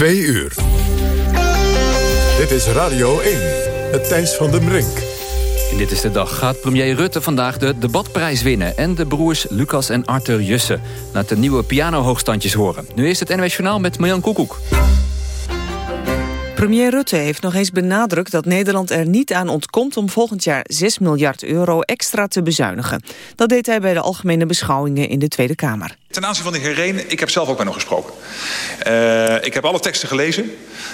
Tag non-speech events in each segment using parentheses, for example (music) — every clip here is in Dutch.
Twee uur. Dit is Radio 1, het Thijs van den Brink. In Dit is de Dag gaat premier Rutte vandaag de debatprijs winnen... en de broers Lucas en Arthur Jussen laten de nieuwe pianohoogstandjes horen. Nu is het NWS Journaal met Marjan Koekoek. Premier Rutte heeft nog eens benadrukt dat Nederland er niet aan ontkomt... om volgend jaar 6 miljard euro extra te bezuinigen. Dat deed hij bij de algemene beschouwingen in de Tweede Kamer. Ten aanzien van de heer Reen, ik heb zelf ook met hem gesproken. Uh, ik heb alle teksten gelezen.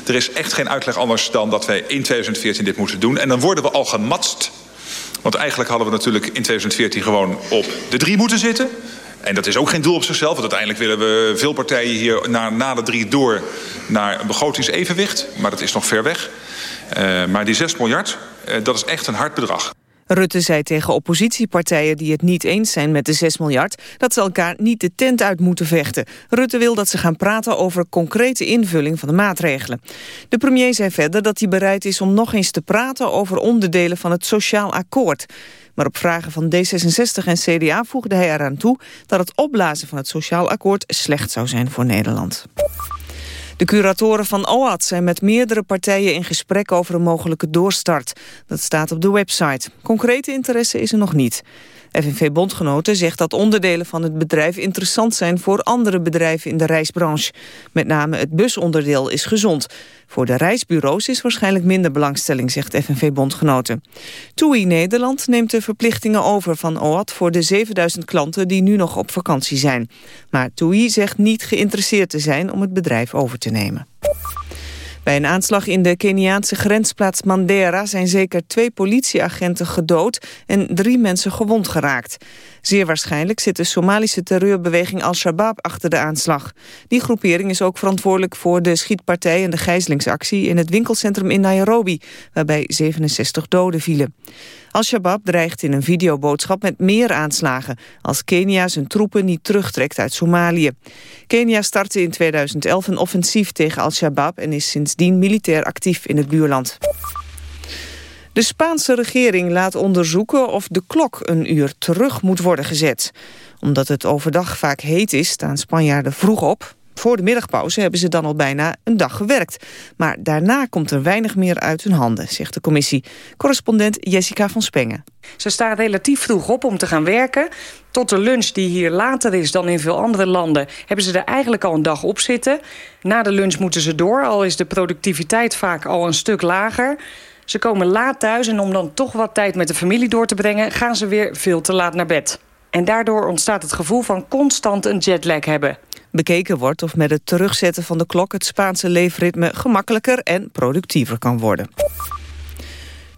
Er is echt geen uitleg anders dan dat wij in 2014 dit moeten doen. En dan worden we al gematst. Want eigenlijk hadden we natuurlijk in 2014 gewoon op de drie moeten zitten... En dat is ook geen doel op zichzelf. Want uiteindelijk willen we veel partijen hier na, na de drie door naar een begrotingsevenwicht. Maar dat is nog ver weg. Uh, maar die 6 miljard, uh, dat is echt een hard bedrag. Rutte zei tegen oppositiepartijen die het niet eens zijn met de 6 miljard... dat ze elkaar niet de tent uit moeten vechten. Rutte wil dat ze gaan praten over concrete invulling van de maatregelen. De premier zei verder dat hij bereid is om nog eens te praten... over onderdelen van het sociaal akkoord. Maar op vragen van D66 en CDA voegde hij eraan toe... dat het opblazen van het sociaal akkoord slecht zou zijn voor Nederland. De curatoren van OAT zijn met meerdere partijen in gesprek over een mogelijke doorstart. Dat staat op de website. Concrete interesse is er nog niet. FNV-bondgenoten zegt dat onderdelen van het bedrijf interessant zijn voor andere bedrijven in de reisbranche. Met name het busonderdeel is gezond. Voor de reisbureaus is waarschijnlijk minder belangstelling, zegt FNV-bondgenoten. TUI Nederland neemt de verplichtingen over van OAT voor de 7000 klanten die nu nog op vakantie zijn. Maar TUI zegt niet geïnteresseerd te zijn om het bedrijf over te nemen. Bij een aanslag in de Keniaanse grensplaats Mandera zijn zeker twee politieagenten gedood en drie mensen gewond geraakt. Zeer waarschijnlijk zit de Somalische terreurbeweging Al-Shabaab achter de aanslag. Die groepering is ook verantwoordelijk voor de schietpartij en de gijzelingsactie in het winkelcentrum in Nairobi, waarbij 67 doden vielen. Al-Shabaab dreigt in een videoboodschap met meer aanslagen... als Kenia zijn troepen niet terugtrekt uit Somalië. Kenia startte in 2011 een offensief tegen Al-Shabaab... en is sindsdien militair actief in het buurland. De Spaanse regering laat onderzoeken of de klok een uur terug moet worden gezet. Omdat het overdag vaak heet is, staan Spanjaarden vroeg op. Voor de middagpauze hebben ze dan al bijna een dag gewerkt. Maar daarna komt er weinig meer uit hun handen, zegt de commissie. Correspondent Jessica van Spengen. Ze staan relatief vroeg op om te gaan werken. Tot de lunch die hier later is dan in veel andere landen... hebben ze er eigenlijk al een dag op zitten. Na de lunch moeten ze door, al is de productiviteit vaak al een stuk lager... Ze komen laat thuis en om dan toch wat tijd met de familie door te brengen... gaan ze weer veel te laat naar bed. En daardoor ontstaat het gevoel van constant een jetlag hebben. Bekeken wordt of met het terugzetten van de klok... het Spaanse leefritme gemakkelijker en productiever kan worden.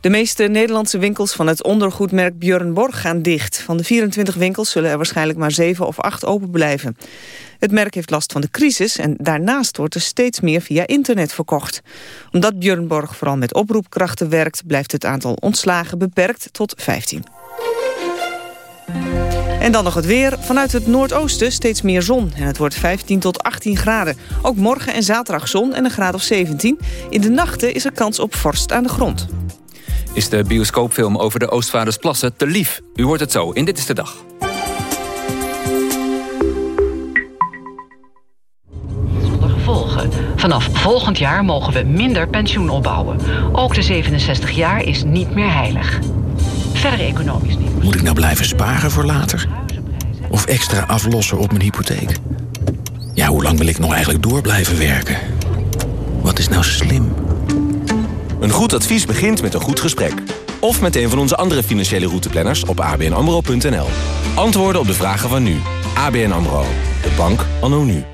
De meeste Nederlandse winkels van het ondergoedmerk Björn Borg gaan dicht. Van de 24 winkels zullen er waarschijnlijk maar 7 of 8 open blijven. Het merk heeft last van de crisis en daarnaast wordt er steeds meer via internet verkocht. Omdat Björn Borg vooral met oproepkrachten werkt... blijft het aantal ontslagen beperkt tot 15. En dan nog het weer. Vanuit het noordoosten steeds meer zon. En het wordt 15 tot 18 graden. Ook morgen en zaterdag zon en een graad of 17. In de nachten is er kans op vorst aan de grond. Is de bioscoopfilm over de Oostvaardersplassen te lief? U hoort het zo in Dit is de Dag. Zonder gevolgen. Vanaf volgend jaar mogen we minder pensioen opbouwen. Ook de 67 jaar is niet meer heilig. Verder economisch niet. Moet ik nou blijven sparen voor later? Of extra aflossen op mijn hypotheek? Ja, hoe lang wil ik nog eigenlijk door blijven werken? Wat is nou slim? Een goed advies begint met een goed gesprek. Of met een van onze andere financiële routeplanners op abnamro.nl. Antwoorden op de vragen van nu. ABN AMRO. De bank anno nu.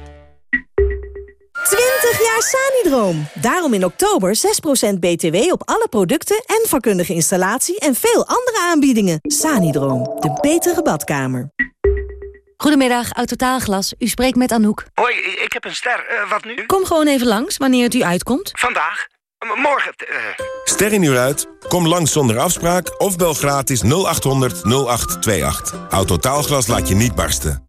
20 jaar Sanidroom. Daarom in oktober 6% BTW op alle producten en vakkundige installatie en veel andere aanbiedingen. Sanidroom, de betere badkamer. Goedemiddag, Autotaalglas. U spreekt met Anouk. Hoi, ik heb een ster. Uh, wat nu? Kom gewoon even langs, wanneer het u uitkomt. Vandaag? M morgen? Uh... Ster in uur uit? Kom langs zonder afspraak of bel gratis 0800 0828. Autotaalglas laat je niet barsten.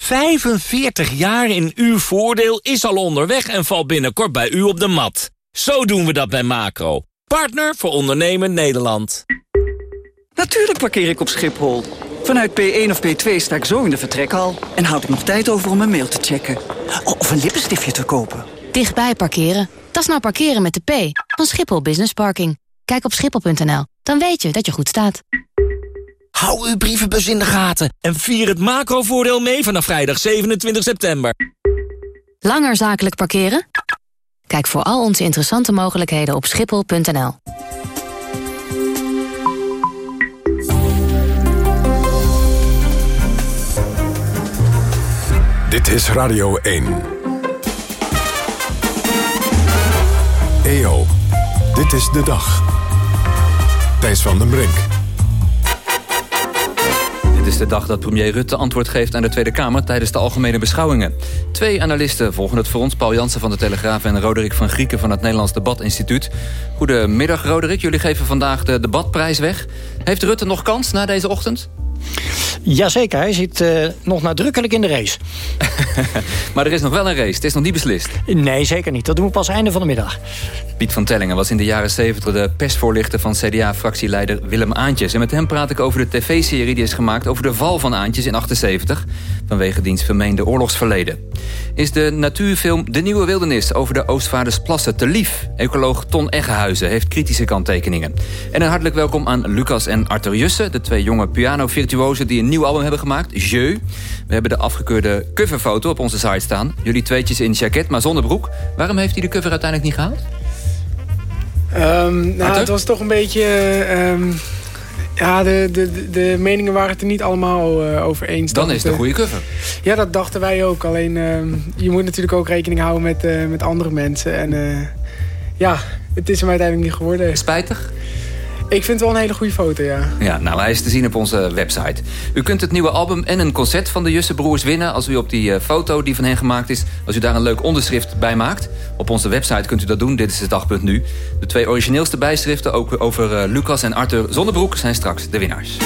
45 jaar in uw voordeel is al onderweg en valt binnenkort bij u op de mat. Zo doen we dat bij Macro. Partner voor ondernemen Nederland. Natuurlijk parkeer ik op Schiphol. Vanuit P1 of P2 sta ik zo in de vertrekhal... en houd ik nog tijd over om mijn mail te checken. Of een lippenstiftje te kopen. Dichtbij parkeren. Dat is nou parkeren met de P van Schiphol Business Parking. Kijk op schiphol.nl, dan weet je dat je goed staat. Hou uw brievenbus in de gaten en vier het macrovoordeel mee vanaf vrijdag 27 september. Langer zakelijk parkeren? Kijk voor al onze interessante mogelijkheden op schiphol.nl. Dit is Radio 1. EO, dit is de dag. Thijs van den Brink. Dit is de dag dat premier Rutte antwoord geeft aan de Tweede Kamer... tijdens de algemene beschouwingen. Twee analisten volgen het voor ons. Paul Jansen van de Telegraaf en Roderick van Grieken... van het Nederlands Debatinstituut. Goedemiddag, Roderick. Jullie geven vandaag de debatprijs weg. Heeft Rutte nog kans na deze ochtend? Jazeker, hij zit uh, nog nadrukkelijk in de race. (laughs) maar er is nog wel een race, het is nog niet beslist. Nee, zeker niet. Dat doen we pas einde van de middag. Piet van Tellingen was in de jaren 70 de persvoorlichter van CDA-fractieleider Willem Aantjes. En met hem praat ik over de tv-serie die is gemaakt over de val van Aantjes in 78... vanwege diens vermeende oorlogsverleden. Is de natuurfilm De Nieuwe Wildernis over de Oostvaardersplassen te lief? Ecoloog Ton Eggehuizen heeft kritische kanttekeningen. En een hartelijk welkom aan Lucas en Arthur Jussen... de twee jonge piano-virtuosen die een nieuw album hebben gemaakt, Jeu. We hebben de afgekeurde coverfoto op onze site staan. Jullie tweetjes in jacket, maar zonder broek. Waarom heeft hij de cover uiteindelijk niet gehaald? Um, nou, het was toch een beetje... Um, ja, de, de, de meningen waren het er niet allemaal uh, over eens. Dan is het een goede cover. Ja, dat dachten wij ook. Alleen, uh, je moet natuurlijk ook rekening houden met, uh, met andere mensen. En ja, het is hem uiteindelijk niet geworden. Spijtig? Ik vind het wel een hele goede foto, ja. Ja, nou, hij is te zien op onze website. U kunt het nieuwe album en een concert van de Jussenbroers winnen... als u op die uh, foto die van hen gemaakt is... als u daar een leuk onderschrift bij maakt. Op onze website kunt u dat doen, dit is het dagpunt nu. De twee origineelste bijschriften ook over uh, Lucas en Arthur Zonnebroek... zijn straks de winnaars.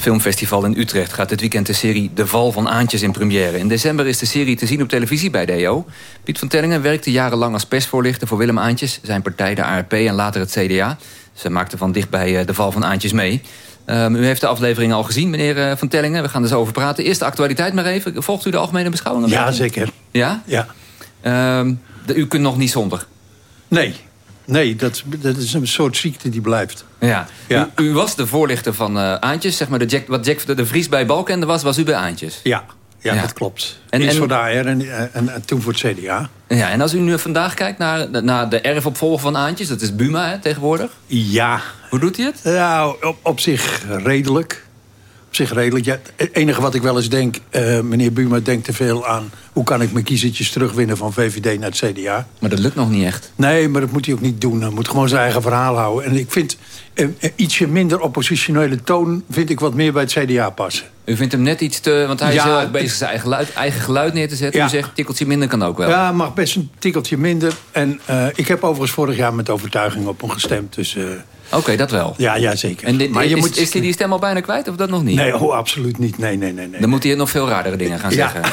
Het filmfestival in Utrecht gaat dit weekend de serie De Val van Aantjes in première. In december is de serie te zien op televisie bij DO. Piet van Tellingen werkte jarenlang als persvoorlichter voor Willem Aantjes... zijn partij de ARP en later het CDA. Ze maakte van dichtbij De Val van Aantjes mee. Um, u heeft de aflevering al gezien, meneer uh, Van Tellingen. We gaan er zo over praten. Eerst de actualiteit maar even. Volgt u de algemene beschouwingen? Ja, zeker. Ja? Ja. Um, de, u kunt nog niet zonder? Nee, Nee, dat, dat is een soort ziekte die blijft. Ja. ja. U, u was de voorlichter van uh, Aantjes. Zeg maar de Jack, wat Jack de Vries bij Balkende was, was u bij Aantjes. Ja, ja, ja. dat klopt. En, Eerst en, voor de AR en, en, en, toen voor het CDA. Ja, en als u nu vandaag kijkt naar, naar de erfopvolger van Aantjes... dat is Buma hè, tegenwoordig. Ja. Hoe doet hij het? Nou, op, op zich redelijk op zich redelijk. Ja, het enige wat ik wel eens denk, uh, meneer Buma denkt te veel aan... hoe kan ik mijn kiezertjes terugwinnen van VVD naar het CDA. Maar dat lukt nog niet echt. Nee, maar dat moet hij ook niet doen. Hij moet gewoon zijn eigen verhaal houden. En ik vind uh, ietsje minder oppositionele toon... vind ik wat meer bij het CDA passen. U vindt hem net iets te... want hij ja, is heel erg bezig zijn eigen geluid, eigen geluid neer te zetten. Ja. U zegt, tikkeltje minder kan ook wel. Ja, mag best een tikkeltje minder. En uh, ik heb overigens vorig jaar met overtuiging op hem gestemd. Dus... Oké, okay, dat wel. Ja, ja zeker. En dit, maar je is, moet... is hij die stem al bijna kwijt of dat nog niet? Nee, oh, absoluut niet. Nee, nee, nee, nee. Dan moet hij nog veel raardere dingen gaan ja. zeggen.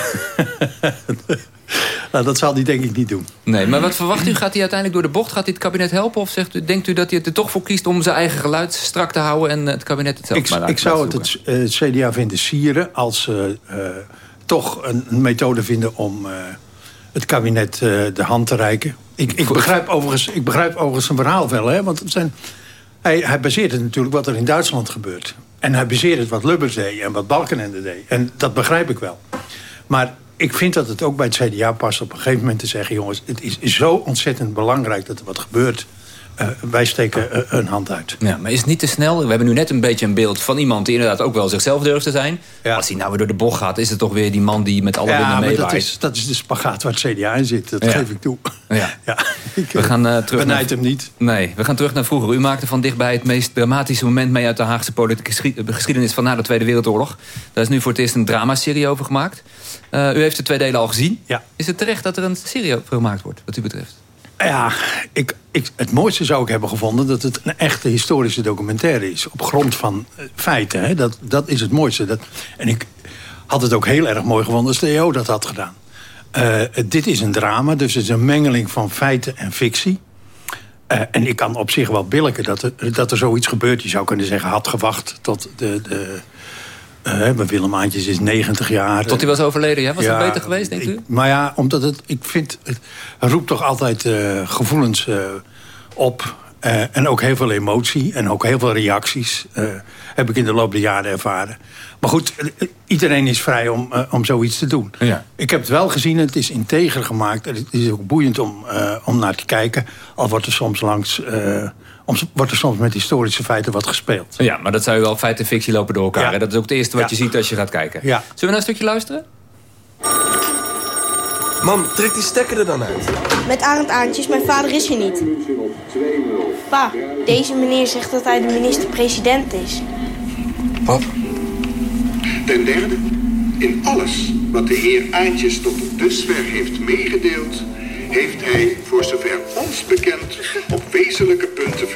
(laughs) nou, dat zal hij denk ik niet doen. Nee, maar wat verwacht u? Gaat hij uiteindelijk door de bocht? Gaat hij het kabinet helpen? Of zegt u, denkt u dat hij het er toch voor kiest om zijn eigen geluid strak te houden... en het kabinet het zelf ik, maar laat Ik zou het, het, het CDA vinden sieren als ze uh, uh, toch een, een, methode vinden om... Uh, het kabinet de hand te reiken. Ik, ik, begrijp overigens, ik begrijp overigens zijn verhaal wel, hè, want het zijn... Hij, hij baseert het natuurlijk wat er in Duitsland gebeurt. En hij baseert het wat Lubbers deed en wat Balkenende deed. En dat begrijp ik wel. Maar ik vind dat het ook bij het CDA past op een gegeven moment te zeggen... jongens, het is zo ontzettend belangrijk dat er wat gebeurt eh, wij steken eh, een hand uit. Ja, maar is het niet te snel? We hebben nu net een beetje een beeld van iemand... die inderdaad ook wel zichzelf durft te zijn. Als hij nou weer door de bocht gaat... is het toch weer die man die met alle ja, winden meewaait. dat is, dat is de spagaat waar het CDA in zit. Dat Ja. geef ik toe. Ja. (laughs) We gaan eh, terug benijd naar... hem niet. Nee, we gaan terug naar vroeger. U maakte van dichtbij het meest dramatische moment mee... uit de Haagse politieke geschi- geschiedenis van na de Tweede Wereldoorlog. Daar is nu voor het eerst een dramaserie over gemaakt. U heeft de twee delen al gezien. Ja. Is het terecht dat er een serie over gemaakt wordt, wat u betreft? Ja, ik, ik, het mooiste zou ik hebben gevonden... dat het een echte historische documentaire is. Op grond van eh, feiten. Hè. Dat, dat is het mooiste. Dat, en ik had het ook heel erg mooi gevonden als de EO dat had gedaan. Eh, dit is een drama, dus het is een mengeling van feiten en fictie. Eh, en ik kan op zich wel billiken dat er, dat er zoiets gebeurt. Je zou kunnen zeggen, had gewacht tot de... de eh, maar Willem Aantjes is 90 jaar. Tot hij was overleden, ja? Was het beter geweest, denkt u? Maar ja, omdat het, ik vind, het roept toch altijd eh, gevoelens eh, op. eh, en ook heel veel emotie en ook heel veel reacties. eh, heb ik in de loop der jaren ervaren. Maar goed, iedereen is vrij om, om zoiets te doen. Ja. Ik heb het wel gezien, het is integer gemaakt. en Het is ook boeiend om, eh, om naar te kijken. Al wordt er soms langs... om- wordt er soms met historische feiten wat gespeeld. Ja, maar dat zou je wel feit en fictie lopen door elkaar. Ja. hè? Dat is ook het eerste wat Ja. je ziet als je gaat kijken. Ja. Zullen we naar een stukje luisteren? Mam, trek die stekker er dan uit. Met Arend Aantjes, mijn vader is hier niet. Pa, deze meneer zegt dat hij de minister-president is. Pap? Ten derde, in alles wat de heer Aantjes tot dusver heeft meegedeeld... heeft hij, voor zover ons bekend, op wezenlijke punten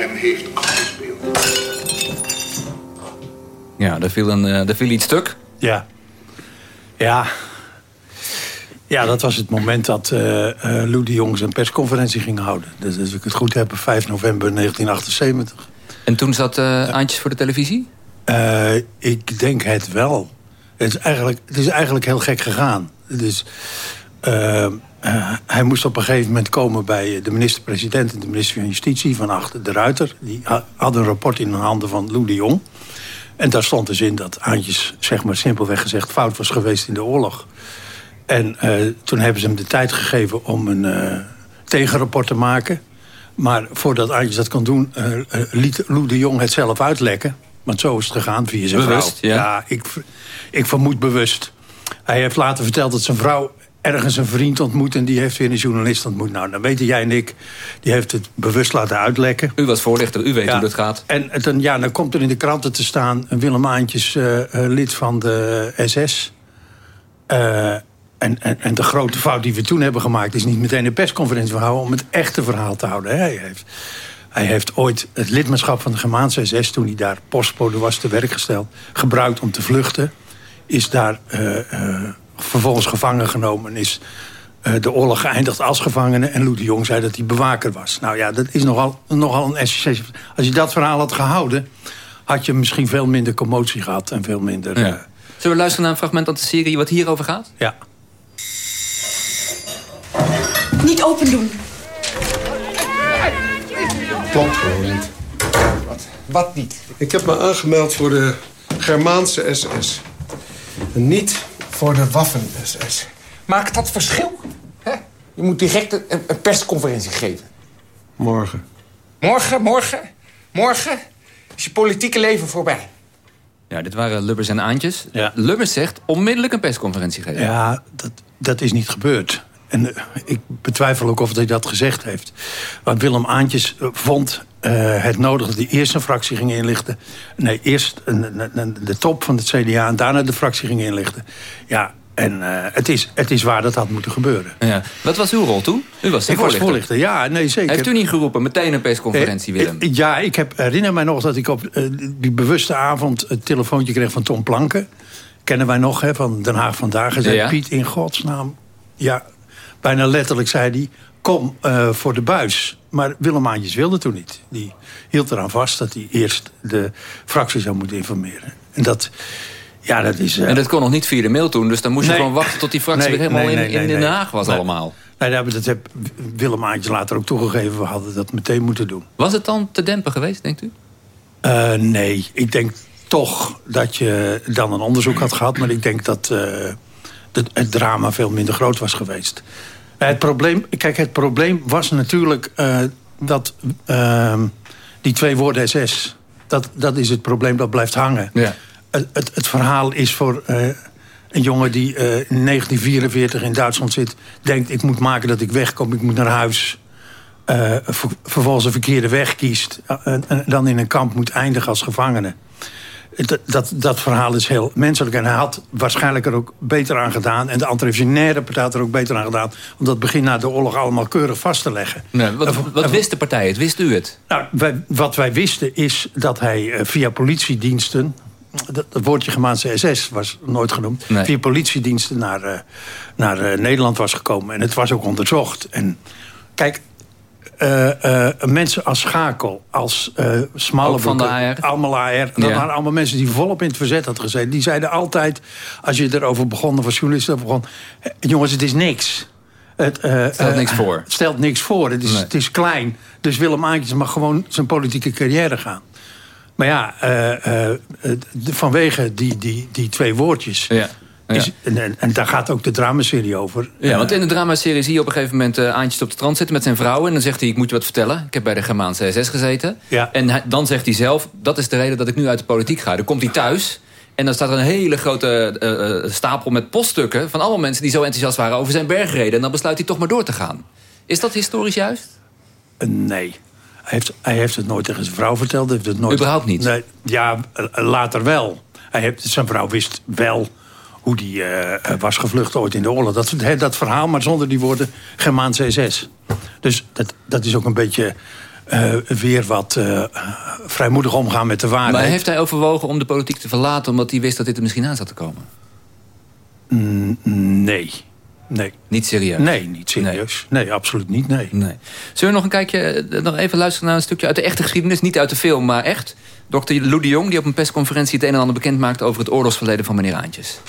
hem heeft afgespeeld. Ja, daar viel, een, eh, daar viel iets stuk. Ja. Ja. Ja, dat was het moment dat eh eh, Lou de Jong zijn persconferentie ging houden. Dus als ik het goed heb, 5 november 1978. En toen zat eh, Aantjes voor de televisie? Eh, ik denk het wel. Het is eigenlijk, het is eigenlijk heel gek gegaan. Dus, eh, eh, hij moest op een gegeven moment komen bij de minister-president... en de minister van Justitie van achter de Ruiter. Die ha- hadden een rapport in de handen van Lou de Jong. En daar stond dus in dat Aantjes, zeg maar simpelweg gezegd... fout was geweest in de oorlog. En eh, toen hebben ze hem de tijd gegeven om een eh, tegenrapport te maken. Maar voordat Aantjes dat kon doen, eh, eh, liet Lou de Jong het zelf uitlekken. Want zo is het gegaan via zijn Bewust, vrouw. ja. ik, ver- ik vermoed bewust. Hij heeft later verteld dat zijn vrouw ergens een vriend ontmoet... en die heeft weer een journalist ontmoet. Nou, dan weten jij en ik, die heeft het bewust laten uitlekken. U was voorlichter, u weet Ja. hoe dat gaat. En dan, ja, dan komt er in de kranten te staan... een Willem Aantjes, eh, eh, lid van de SS. Eh, en, en, en de grote fout die we toen hebben gemaakt... is niet meteen een persconferentie houden... om het echte verhaal te houden. Hij heeft, hij heeft ooit het lidmaatschap van de Germaanse SS... toen hij daar postbode was te werk gesteld... gebruikt om te vluchten. Is daar vervolgens gevangen genomen... en is eh, de oorlog geëindigd als gevangene. En Lou de Jong zei dat hij bewaker was. Nou ja, dat is nogal, nogal een essentieel... Als je dat verhaal had gehouden... had je misschien veel minder commotie gehad en veel minder... Ja. eh, Zullen we luisteren naar een fragment uit de serie wat hierover gaat? ja. Niet open doen. Klopt gewoon niet. Wat? Wat niet? Ik heb me aangemeld voor de Germaanse SS. En niet voor de Waffen-SS. Maakt dat verschil? Hè? Je moet direct een, een persconferentie geven. Morgen. Morgen, morgen, morgen is je politieke leven voorbij. Ja, dit waren Lubbers en Aantjes. Lubbers zegt onmiddellijk een persconferentie geven. Ja, dat, dat is niet gebeurd. En eh, ik betwijfel ook of hij dat gezegd heeft. Want Willem Aantjes vond eh, het nodig dat hij eerst een fractie ging inlichten. Nee, eerst een, een- een- de top van het CDA en daarna de fractie ging inlichten. Ja, en eh, het, is, het is waar dat had moeten gebeuren. Ja. Wat was uw rol toen? U was de ik was voorlichter. voorlichter, ja, nee, zeker. Heeft u niet geroepen, meteen een persconferentie, Eh, Willem? Ja, ik heb, herinner mij nog dat ik op die bewuste avond... het telefoontje kreeg van Tom Planken. Kennen wij nog, hè, van Den Haag Vandaag. Hij zei, Ja, ja. Piet, in godsnaam... Ja, bijna letterlijk zei hij... kom eh, voor de buis. Maar Willem Aantjes wilde toen niet. Die hield eraan vast dat hij eerst de fractie zou moeten informeren. En dat... Ja, dat is... eh, En dat kon nog niet via de mail toen, dus dan moest je gewoon wachten tot die fractie Nee, weer helemaal nee, in, in, Den. Haag was Nee. allemaal. Nee, dat heb Willem Aantjes later ook toegegeven. We hadden dat meteen moeten doen. Was het dan te dempen geweest, denkt u? Eh, nee, ik denk toch dat je dan een onderzoek had gehad... maar ik denk dat, dat het drama veel minder groot was geweest. Het probleem, kijk, het probleem was natuurlijk uh, dat uh, die twee woorden SS... Dat, dat is het probleem dat blijft hangen. Ja. Het, het, het verhaal is voor uh, een jongen die uh, in 1944 in Duitsland zit... denkt, ik moet maken dat ik wegkom, ik moet naar huis... Vervolgens een verkeerde weg kiest... en dan in een kamp moet eindigen als gevangene. Dat, dat, dat, verhaal is heel menselijk. En hij had waarschijnlijk er ook beter aan gedaan. En de antirevolutionaire partij had er ook beter aan gedaan... om dat begin na de oorlog allemaal keurig vast te leggen. Nee, wat, wat wist de partij het? Wist u het? Nou, wij, wat wij wisten is dat hij uh, via politiediensten... Dat, dat, woordje Gemaanse SS was nooit genoemd... Nee. via politiediensten naar, uh, naar uh, Nederland was gekomen. En het was ook onderzocht. En kijk, uh, uh, mensen als Schakel, als uh, allemaal AR. Dat Ja. waren allemaal mensen die volop in het verzet hadden gezeten. Die zeiden altijd, als je erover begon, of als journalist begon... "Eh, jongens, het is niks. Het Stelt niks voor. Het stelt niks voor. Het is, Nee. het is klein. Dus Willem Aantjes mag gewoon zijn politieke carrière gaan. Maar ja, eh, eh, vanwege die, die, die twee woordjes... Ja. Is, en, daar gaat ook de dramaserie over. Ja, want in de dramaserie zie je op een gegeven moment uh, Aantjes op de strand zitten met zijn vrouw. En dan zegt hij, ik moet je wat vertellen. Ik heb bij de Germaanse SS gezeten. Ja. En hij- dan zegt hij zelf, dat is de reden dat ik nu uit de politiek ga. Dan komt hij thuis en dan staat er een hele grote eh, eh, stapel met poststukken... van allemaal mensen die zo enthousiast waren over zijn bergreden. En dan besluit hij toch maar door te gaan. Is dat historisch juist? Eh, Nee. Hij heeft, hij heeft het nooit tegen zijn vrouw verteld. Hij heeft het nooit, Überhaupt niet? Nee, ja, eh, later wel. Hij heeft, zijn vrouw wist wel hoe die eh, eh, was gevlucht ooit in de oorlog. Dat, dat verhaal, maar zonder die woorden Germaanse SS. Dus dat, dat is ook een beetje eh, weer wat vrijmoedig omgaan met de waarheid. Maar heeft hij overwogen om de politiek te verlaten... omdat hij wist dat dit er misschien aan zat te komen? Mm, nee. Nee. Niet serieus? Nee, niet serieus. Nee, absoluut niet. Nee. Nee. Zullen we nog een kijkje, nog even luisteren naar een stukje uit de echte geschiedenis? Niet uit de film, maar echt. Dr. Lou de Jong, die op een persconferentie het een en ander bekend maakt... over het oorlogsverleden van meneer Aantjes.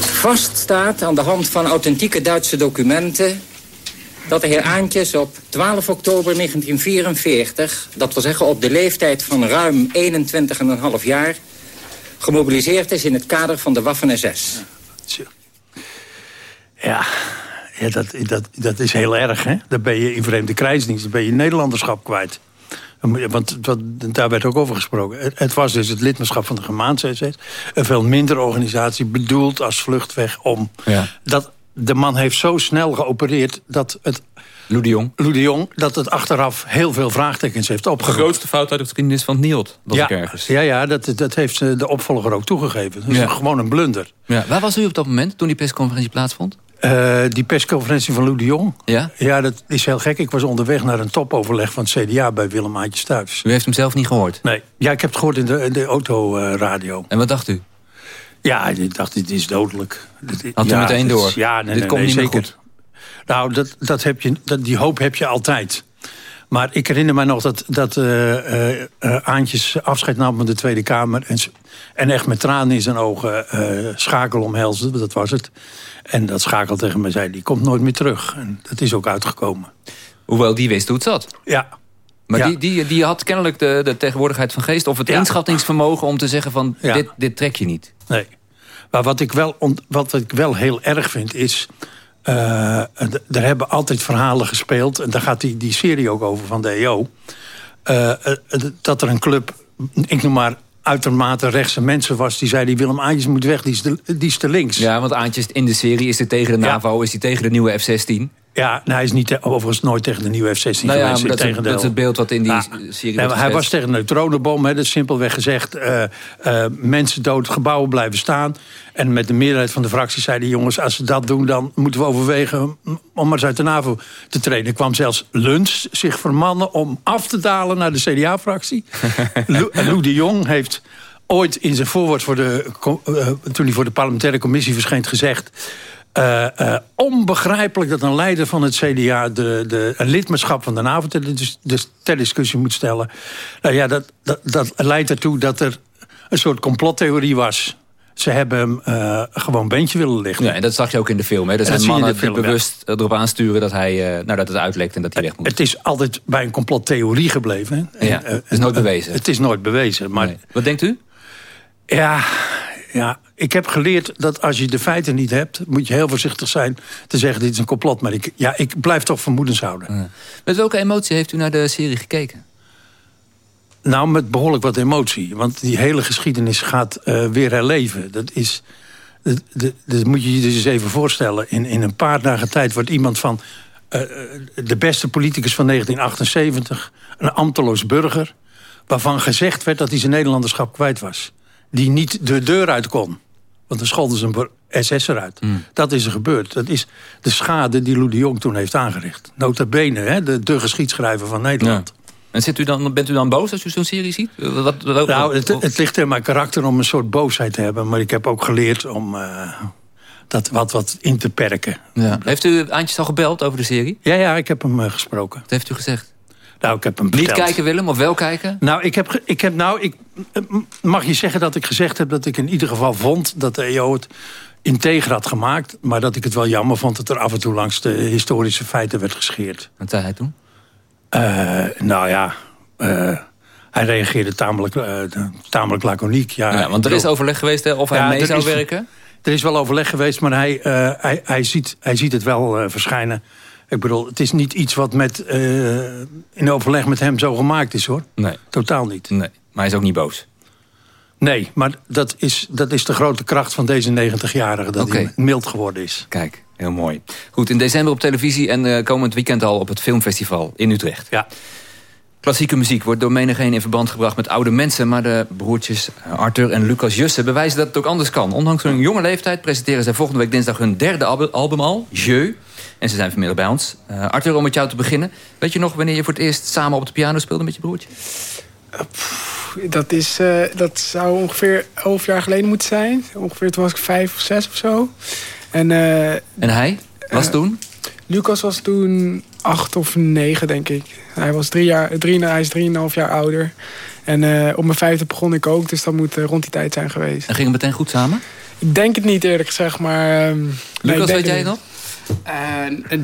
Vaststaat aan de hand van authentieke Duitse documenten... dat de heer Aantjes op 12 oktober 1944... dat wil zeggen op de leeftijd van ruim 21,5 jaar... gemobiliseerd is in het kader van de Waffen-SS. Ja, ja dat, dat, dat is heel erg, hè? Dan ben je in vreemde krijgsdienst, dan ben je Nederlanderschap kwijt. Want wat, daar werd ook over gesproken. Het, het was dus het lidmaatschap van de Germaanse. Een veel minder organisatie, bedoeld als vluchtweg om... Ja. Dat, de man heeft zo snel geopereerd dat het... Lou de Jong. Lou de Jong, dat het achteraf heel veel vraagtekens heeft De opgeroepen. grootste fout uit de geschiedenis van het NIOD. Dat ja, ik ergens. ja, ja dat, dat heeft de opvolger ook toegegeven. Dat is Ja. gewoon een blunder. Ja. Waar was u op dat moment toen die persconferentie plaatsvond? Eh, die persconferentie van Lou de Jong. Ja? Ja, dat is heel gek. Ik was onderweg naar een topoverleg van het CDA bij Willem Aantjes thuis. U heeft hem zelf niet gehoord? Nee. Ja, ik heb het gehoord in de, in de autoradio. En wat dacht u? ja, ik dacht, dit is dodelijk. Dit- Had u ja, meteen is- door? Ja, nee, Dit nee, komt nee, niet meer zeker. goed. Nou, dat, dat heb je, dat, die hoop heb je altijd. Maar ik herinner me nog dat, dat eh, eh, Aantjes afscheid nam van de Tweede Kamer... en, en echt met tranen in zijn ogen eh, Schakel omhelsde, dat was het. En dat Schakel tegen me zei, die komt nooit meer terug. En dat is ook uitgekomen. Hoewel die wist hoe het zat. Ja. Maar Ja. die, die, die had kennelijk de, de tegenwoordigheid van geest... of het Ja. inschattingsvermogen om te zeggen van... Ja. Dit, dit trek je niet. Nee. Maar wat ik wel, ont- wat ik wel heel erg vind is... eh, er hebben altijd verhalen gespeeld... en daar gaat die, die serie ook over van de EO... eh, eh, d- dat er een club, ik noem maar uitermate rechtse mensen was... die zeiden, Willem Aantjes moet weg, die is, te, die is te links. Ja, want Aantjes in de serie is hij tegen de NAVO... is hij tegen de nieuwe F-16. Ja, nou, hij is niet overigens nooit tegen de nieuwe F-16 Nou ja, geweest. maar dat is, integendeel. dat is het beeld wat in die serie maar hij was tegen een neutronenbom. Hè, dat is simpelweg gezegd. eh, eh, mensen dood, gebouwen blijven staan. En met de meerderheid van de fractie zeiden... jongens, als ze dat doen, dan moeten we overwegen... om maar eens uit de NAVO te treden. Er kwam zelfs Luns zich vermannen om af te dalen naar de CDA-fractie. Lou (laughs) en Lou de Jong heeft ooit in zijn voorwoord... Voor de, eh, toen hij voor de parlementaire commissie verscheen gezegd... eh, eh, onbegrijpelijk dat een leider van het CDA de, de, een lidmaatschap van de NAVO ter, dus ter discussie moet stellen. Nou ja, dat, dat, dat leidt ertoe dat er een soort complottheorie was. Ze hebben hem eh, gewoon beentje willen lichten. Ja, en dat zag je ook in de film. Hè? Er dat zijn mannen die ja. bewust erop aansturen dat, hij, nou, dat het uitlekt en dat hij weg moet. Het is altijd bij een complottheorie gebleven. Hè? Ja, En, het is nooit bewezen. Het is nooit bewezen. Maar Wat denkt u? ja, ja, ik heb geleerd dat als je de feiten niet hebt... moet je heel voorzichtig zijn te zeggen dit is een complot. Maar ik, ja, ik blijf toch vermoedens houden. Met welke emotie heeft u naar de serie gekeken? Nou, met behoorlijk wat emotie. Want die hele geschiedenis gaat eh, weer herleven. Dat is... Dat, dat, dat moet je je dus eens even voorstellen. In, in een paar dagen tijd wordt iemand van... eh, de beste politicus van 1978... een ambteloos burger... waarvan gezegd werd dat hij zijn Nederlanderschap kwijt was. Die niet de deur uit kon. Want dan scholden ze een SS eruit. Dat is er gebeurd. Dat is de schade die Lou de Jong toen heeft aangericht. Nota bene, hè, de, de geschiedschrijver van Nederland. En zit u dan, bent u dan boos als u zo'n serie ziet? Wat, wat, Nou, het, het ligt in mijn karakter om een soort boosheid te hebben. Maar ik heb ook geleerd om eh, dat wat, wat in te perken. Ja. Heeft u Aantjes al gebeld over de serie? Ja, ja, ik heb hem eh, gesproken. Wat heeft u gezegd? Nou, ik heb hem Niet verteld. kijken Willem, of wel kijken? Nou, ik heb, ik heb nou, ik, mag je zeggen dat ik gezegd heb dat ik in ieder geval vond dat de EO het integer had gemaakt. Maar dat ik het wel jammer vond dat er af en toe langs de historische feiten werd gescheerd. Wat zei hij toen? Eh, nou ja, eh, hij reageerde tamelijk, eh, tamelijk laconiek. Ja, Ja, want er is overleg geweest hè, of hij Ja, mee zou is- werken. Er is wel overleg geweest, maar hij, hij, hij, ziet, hij ziet het wel verschijnen. Ik bedoel, het is niet iets wat met, eh, in overleg met hem zo gemaakt is, hoor. Nee. Totaal niet. Nee, maar hij is ook niet boos. Nee, maar dat is, dat is de grote kracht van deze 90-jarige... dat hij mild geworden is. Kijk, heel mooi. Goed, in december op televisie en eh, komend weekend al op het Filmfestival in Utrecht. Ja. Klassieke muziek wordt door menigeen in verband gebracht met oude mensen... maar de broertjes Arthur en Lucas Jussen bewijzen dat het ook anders kan. Ondanks hun jonge leeftijd presenteren zij volgende week dinsdag hun derde albu- album al, Jeu. En ze zijn vanmiddag bij ons. Eh, Arthur, om met jou te beginnen. Weet je nog wanneer je voor het eerst samen op de piano speelde met je broertje? Dat, is, eh, dat zou ongeveer elf jaar geleden moeten zijn. Ongeveer toen was ik vijf of zes of zo. En, eh, En hij? Was Eh, toen? Lucas was toen acht of negen, denk ik. Hij, was drie jaar, drie, hij is drieënhalf jaar ouder. En eh, op mijn vijfde begon ik ook, dus dat moet eh, rond die tijd zijn geweest. En ging het meteen goed samen? Ik denk het niet eerlijk gezegd, maar... ehm, nee, Lucas, denk weet jij het nog? Eh,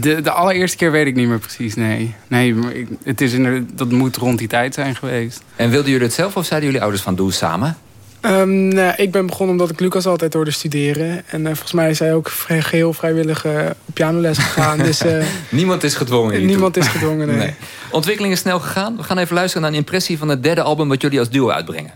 de, de allereerste keer weet ik niet meer precies, nee. Nee, maar ik, het is inderdaad, dat moet rond die tijd zijn geweest. En wilden jullie het zelf of zeiden jullie ouders van doe samen? Ehm, nou, ik ben begonnen omdat ik Lucas altijd hoorde studeren. En eh, volgens mij is hij ook vrij, geheel vrijwillig eh, op pianoles gegaan. dus (laughs) eh, Niemand is gedwongen hiertoe. niemand is gedwongen, nee. (laughs) Nee. Ontwikkeling is snel gegaan. We gaan even luisteren naar een impressie van het derde album... wat jullie als duo uitbrengen.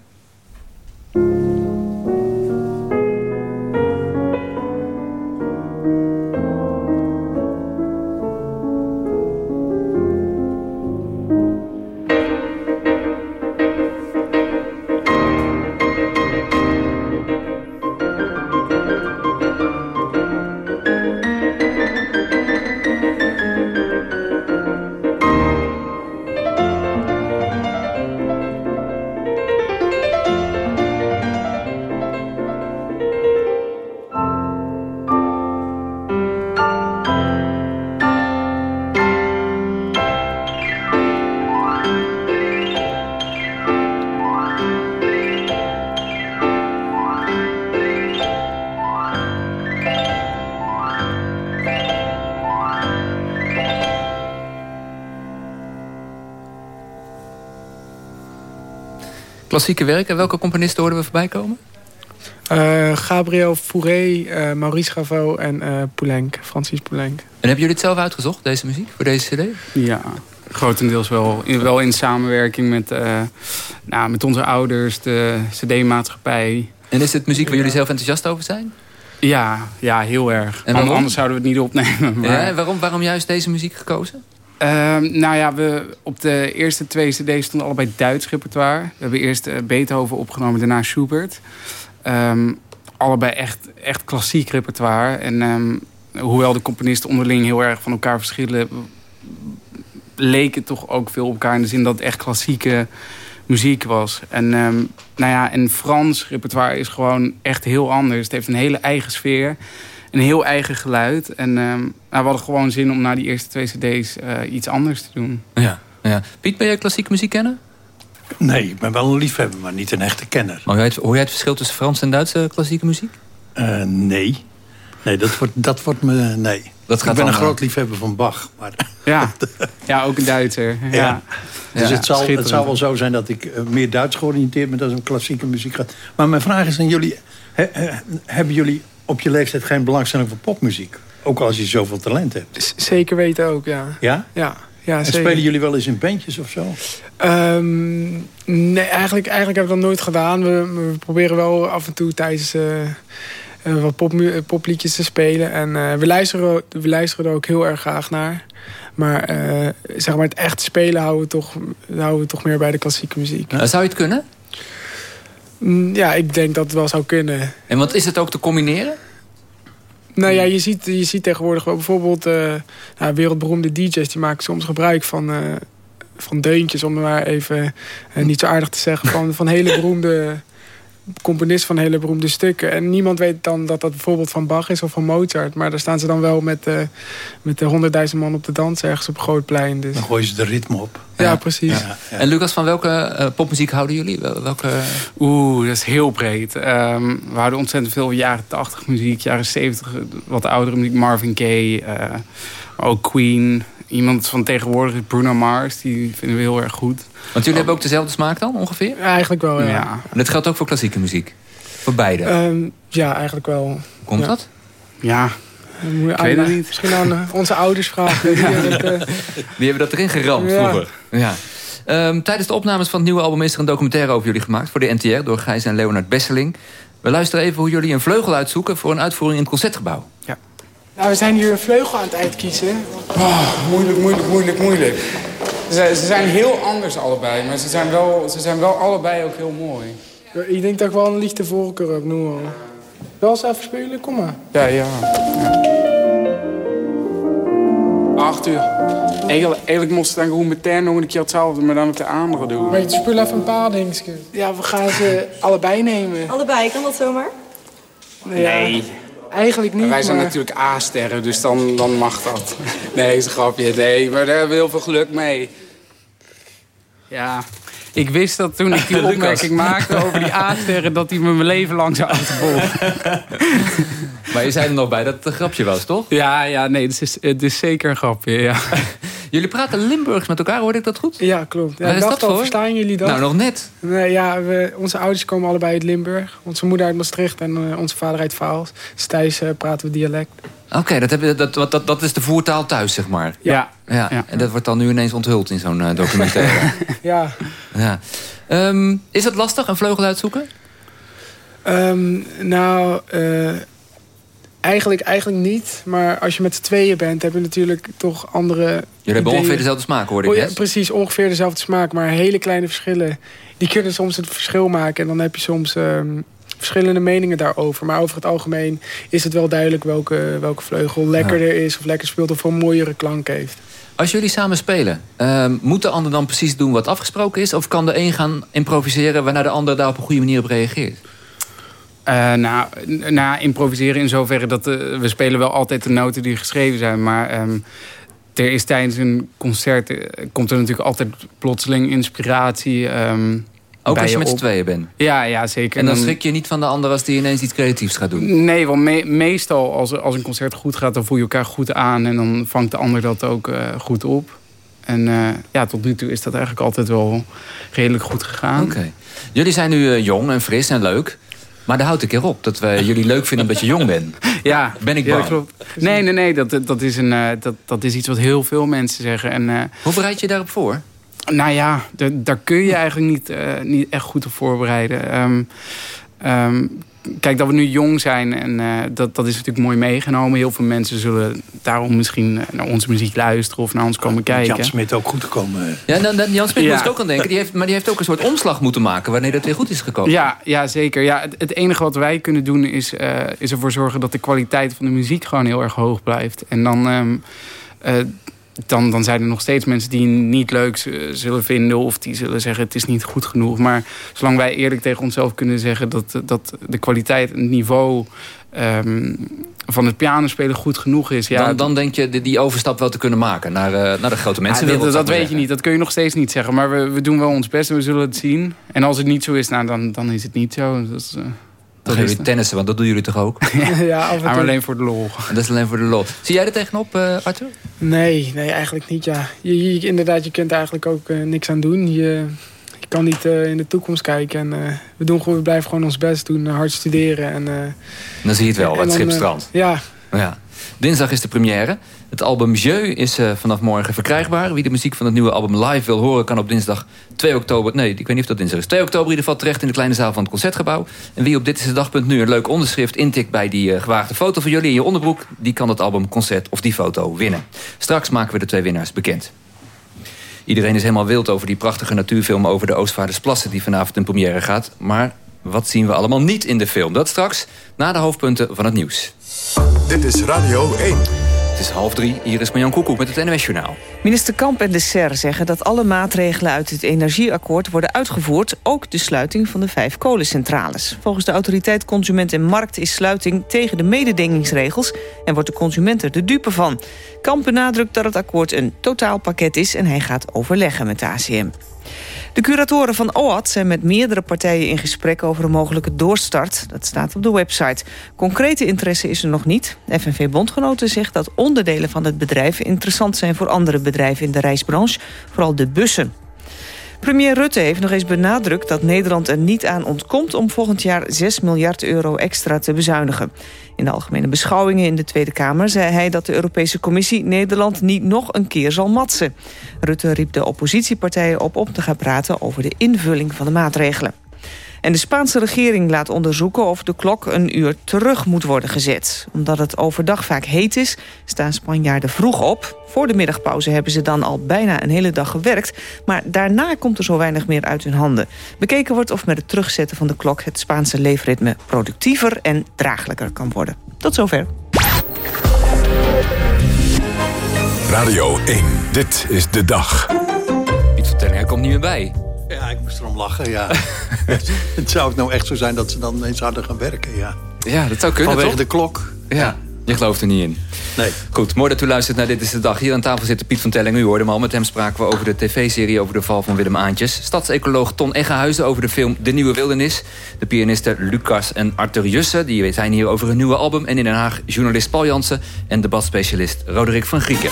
Klassieke werken. Welke componisten hoorden we voorbij komen? Eh, Gabriel Fauré, eh, Maurice Gaveau en eh Poulenc, Francis Poulenc. En hebben jullie het zelf uitgezocht, deze muziek, voor deze cd? Ja, grotendeels wel. In, wel in samenwerking met, eh, nou, met onze ouders, de cd-maatschappij. En is het muziek waar jullie zelf enthousiast over zijn? Ja, ja heel erg. En waarom? Anders zouden we het niet opnemen. Maar... Ja, waarom, waarom juist deze muziek gekozen? Ehm, nou ja, we, op de eerste twee cd's stond allebei Duits repertoire. We hebben eerst eh, Beethoven opgenomen, daarna Schubert. Ehm, allebei echt, echt klassiek repertoire. En ehm, hoewel de componisten onderling heel erg van elkaar verschillen... leken toch ook veel op elkaar in de zin dat het echt klassieke muziek was. En, ehm, nou ja, en Frans repertoire is gewoon echt heel anders. Het heeft een hele eigen sfeer, een heel eigen geluid. En ehm, nou, we hadden gewoon zin om na die eerste twee cd's eh, iets anders te doen. Ja, ja. Piet, ben jij klassieke muziek kennen? Nee, ik ben wel een liefhebber, maar niet een echte kenner. Hoor jij het, hoor jij het verschil tussen Frans en Duitse klassieke muziek? Eh, nee. Nee, dat wordt, dat wordt me... Nee. Dat gaat ik ben een groot liefhebber van Bach. Maar, Ja, (laughs) ja ook een Duitser. Ja. ja. Dus Ja, het, zal, het zal wel zo zijn dat ik eh, meer Duits georiënteerd ben... dan een klassieke muziek gaat. Maar mijn vraag is aan jullie... He- he- hebben jullie op je leeftijd geen belangstelling voor popmuziek? Ook als je zoveel talent hebt. Z- Zeker weten ook, ja. Ja? Ja, ja en zeker. spelen jullie wel eens in bandjes of zo? Ehm, nee, eigenlijk, eigenlijk hebben we dat nooit gedaan. We, we proberen wel af en toe tijdens eh, eh, wat popmu- eh, popliedjes te spelen. En eh, we, luisteren, we luisteren er ook heel erg graag naar. Maar eh, zeg maar het echt spelen houden we, toch, houden we toch meer bij de klassieke muziek. Eh, zou je het kunnen? Mm, Ja, ik denk dat het wel zou kunnen. En wat is het ook te combineren? Nou ja, je ziet, je ziet tegenwoordig wel bijvoorbeeld eh, nou, wereldberoemde DJ's die maken soms gebruik van, eh, van deuntjes, om het maar even eh, niet zo aardig te zeggen, van, van hele beroemde componisten van hele beroemde stukken. En niemand weet dan dat dat bijvoorbeeld van Bach is of van Mozart. Maar daar staan ze dan wel met, eh met de honderdduizend man op de dans ergens op een groot plein. Dus. Dan gooien ze de ritme op. Ja, precies. En Lucas, van welke eh, popmuziek houden jullie? Wel- Welke... Oeh, dat is heel breed. Ehm, we houden ontzettend veel jaren 80 muziek, jaren 70, wat oudere muziek. Marvin Gaye, eh, maar ook Queen. Iemand van tegenwoordig is Bruno Mars, die vinden we heel erg goed. Want jullie hebben ook dezelfde smaak dan, ongeveer? Ja, eigenlijk wel, ja. Ja. En dat geldt ook voor klassieke muziek? Voor beide? Ehm, ja, eigenlijk wel. Hoe komt ja. dat? Ja, Dan moet je Ik weet aan- het niet. Misschien aan eh, onze ouders vragen. (laughs) Die hebben het, eh, Die hebben dat erin geramd Ja. vroeger. Ja. Ehm, tijdens de opnames van het nieuwe album is er een documentaire over jullie gemaakt... voor de NTR door Gijs en Leonard Besseling. We luisteren even hoe jullie een vleugel uitzoeken... voor een uitvoering in het Concertgebouw. Nou, we zijn hier een vleugel aan het uitkiezen. Oh, moeilijk, moeilijk, moeilijk, moeilijk. Ze, ze zijn heel anders allebei, maar ze zijn, wel, ze zijn wel allebei ook heel mooi. Ik denk dat ik wel een lichte voorkeur heb, noem maar. Wel eens even spelen? Kom maar. Ja, ja. Acht uur. Eigenlijk, eigenlijk moest het dan gewoon meteen nog een keer hetzelfde, maar dan met de andere doen. Maar je speel even een paar dingetjes. Ja, we gaan ze allebei nemen. Allebei, kan dat zomaar? Nee. Eigenlijk niet, Wij zijn maar- natuurlijk A-sterren, dus dan, dan mag dat. (laughs) Nee, is een grapje. Nee, maar daar hebben we heel veel geluk mee. Ja, ik wist dat toen ik die (laughs) opmerking maakte over die A-sterren... dat die me mijn leven lang zou achtervolgen. (laughs) Maar je zei er nog bij dat het een grapje was, toch? Ja, ja, nee, het is, het is zeker een grapje, ja. Jullie praten Limburgs met elkaar, hoorde ik dat goed? Ja, klopt. Ja, Waar ik is dacht dat al, voor? verstaan jullie dat? Nou, nog net. Nee, ja, we, onze ouders komen allebei uit Limburg. Onze moeder uit Maastricht en eh, onze vader uit Vaals. Dus thuis eh, praten we dialect. Oké, dat, heb- dat, dat, dat, dat is de voertaal thuis, zeg maar. Ja. ja. En dat wordt dan nu ineens onthuld in zo'n eh, (laughs) documentaire. Ja. ja. Ehm, is het lastig, een vleugel uitzoeken? Ehm, nou, eh, eigenlijk, eigenlijk niet. Maar als je met z'n tweeën bent, heb je natuurlijk toch andere Jullie hebben ongeveer dezelfde smaak, hoorde ik Oh ja, precies, ongeveer dezelfde smaak. Maar hele kleine verschillen. Die kunnen soms het verschil maken. En dan heb je soms ehm, verschillende meningen daarover. Maar over het algemeen is het wel duidelijk welke, welke vleugel lekkerder is... of lekker speelt of een mooiere klank heeft. Als jullie samen spelen, ehm, moet de ander dan precies doen wat afgesproken is? Of kan de een gaan improviseren waarna de ander daar op een goede manier op reageert? Eh, nou, n- nou, improviseren in zoverre dat eh, we spelen wel altijd de noten die geschreven zijn. Maar ehm, er is tijdens een concert eh, komt er natuurlijk altijd plotseling inspiratie. ehm, Ook als je je met z'n tweeën bent? Ja, ja, zeker. En dan schrik je niet van de ander als die ineens iets creatiefs gaat doen? Nee, want me- meestal als, als een concert goed gaat, dan voel je elkaar goed aan. En dan vangt de ander dat ook goed op. En ja, tot nu toe is dat eigenlijk altijd wel redelijk goed gegaan. Oké. Jullie zijn nu jong en fris en leuk. Maar daar houdt een keer op dat we jullie leuk vinden omdat je jong bent. (laughs) Ja, Ben ik bang? klopt. Nee, nee, nee. Dat, dat, is een, eh, dat, dat is iets wat heel veel mensen zeggen. En, eh, Hoe bereid je daarop voor? Nou ja, daar kun je eigenlijk niet, eh, niet echt goed op voorbereiden. Ehm, ehm, kijk, dat we nu jong zijn, en eh, dat, dat is natuurlijk mooi meegenomen. Heel veel mensen zullen daarom misschien eh, naar onze muziek luisteren of naar ons komen kijken. Jan Smit ook goed gekomen. Ja, dan, dan, Jan Smit Ja. moest ik ook aan denken. Die heeft, maar die heeft ook een soort omslag moeten maken wanneer dat weer goed is gekomen. Ja, ja zeker. Ja, het, het enige wat wij kunnen doen is, eh, is ervoor zorgen dat de kwaliteit van de muziek gewoon heel erg hoog blijft. En dan, ehm, eh, dan, dan zijn er nog steeds mensen die het niet leuk zullen vinden of die zullen zeggen het is niet goed genoeg. Maar zolang wij eerlijk tegen onszelf kunnen zeggen dat, dat de kwaliteit en het niveau ehm, van het pianospelen goed genoeg is. Ja, dan, dan denk je die, overstap wel te kunnen maken naar, eh, naar de grote Ja, mensenwereld. dat, dat weet je niet. Dat kun je nog steeds niet zeggen. Maar we, we doen wel ons best en we zullen het zien. En als het niet zo is, nou, dan, dan is het niet zo. Dat is, eh, Dan gaan jullie tennissen, want dat doen jullie toch ook? (laughs) ja, af en Maar toe. alleen voor de lol. En dat is alleen voor de lol. Zie jij er tegenop, eh, Arthur? Nee, nee, eigenlijk niet, ja. Je, je- inderdaad, je kunt er eigenlijk ook eh, niks aan doen. Je, kan niet in de toekomst kijken. En we, doen gewoon, we blijven gewoon ons best doen, hard studeren. En, dan zie je het wel, wat Schipstrand. ja. ja. Dinsdag is de première. Het album Jeu is uh, vanaf morgen verkrijgbaar. Wie de muziek van het nieuwe album live wil horen... kan op dinsdag 2 oktober... Nee, ik weet niet of dat dinsdag is. 2 oktober in ieder geval terecht in de kleine zaal van het Concertgebouw. En wie op dit is de nu een leuk onderschrift intikt... bij die uh, gewaagde foto van jullie in je onderbroek... die kan het album, concert of die foto winnen. Straks maken we de twee winnaars bekend. Iedereen is helemaal wild over die prachtige natuurfilm... over de Oostvaardersplassen die vanavond in première gaat. Maar wat zien we allemaal niet in de film? Dat straks na de hoofdpunten van het nieuws. Dit is Radio 1. Het is half drie, hier is Marjan Koekoek met het NWS Journaal. Minister Kamp en de SER zeggen dat alle maatregelen uit het energieakkoord worden uitgevoerd, ook de sluiting van de vijf kolencentrales. Volgens de autoriteit Consument en Markt is sluiting tegen de mededingingsregels en wordt de consument er de dupe van. Kamp benadrukt dat het akkoord een totaalpakket is en hij gaat overleggen met de ACM. De curatoren van OAT zijn met meerdere partijen in gesprek over een mogelijke doorstart. Dat staat op de website. Concrete interesse is er nog niet. FNV Bondgenoten zegt dat onderdelen van het bedrijf interessant zijn voor andere bedrijven in de reisbranche, vooral de bussen. Premier Rutte heeft nog eens benadrukt dat Nederland er niet aan ontkomt... om volgend jaar 6 miljard euro extra te bezuinigen. In de algemene beschouwingen in de Tweede Kamer zei hij dat de Europese Commissie Nederland niet nog een keer zal matsen. Rutte riep de oppositiepartijen op om te gaan praten over de invulling van de maatregelen. En de Spaanse regering laat onderzoeken of de klok een uur terug moet worden gezet. Omdat het overdag vaak heet is, staan Spanjaarden vroeg op. Voor de middagpauze hebben ze dan al bijna een hele dag gewerkt. Maar daarna komt er zo weinig meer uit hun handen. Bekeken wordt of met het terugzetten van de klok... het Spaanse leefritme productiever en draaglijker kan worden. Tot zover. Radio 1, dit is de dag. Piet hij komt niet meer bij. Ja, ik moest erom lachen, ja. (laughs) het zou ook nou echt zo zijn dat ze dan eens harder gaan werken, ja. Ja, dat zou kunnen, Vanwege toch? de klok. Ja, je gelooft er niet in. Nee. Goed, mooi dat u luistert naar Dit is de Dag. Hier aan tafel zit Piet van Telling. U hoorde hem al. Met hem spraken we over de tv-serie over de val van Willem Aantjes. Stadsecoloog Ton Eggehuizen over de film De Nieuwe Wildernis. De pianisten Lucas en Arthur Jussen. Die zijn hier over hun nieuwe album. En in Den Haag journalist Paul Jansen en debatspecialist Roderick van Grieken.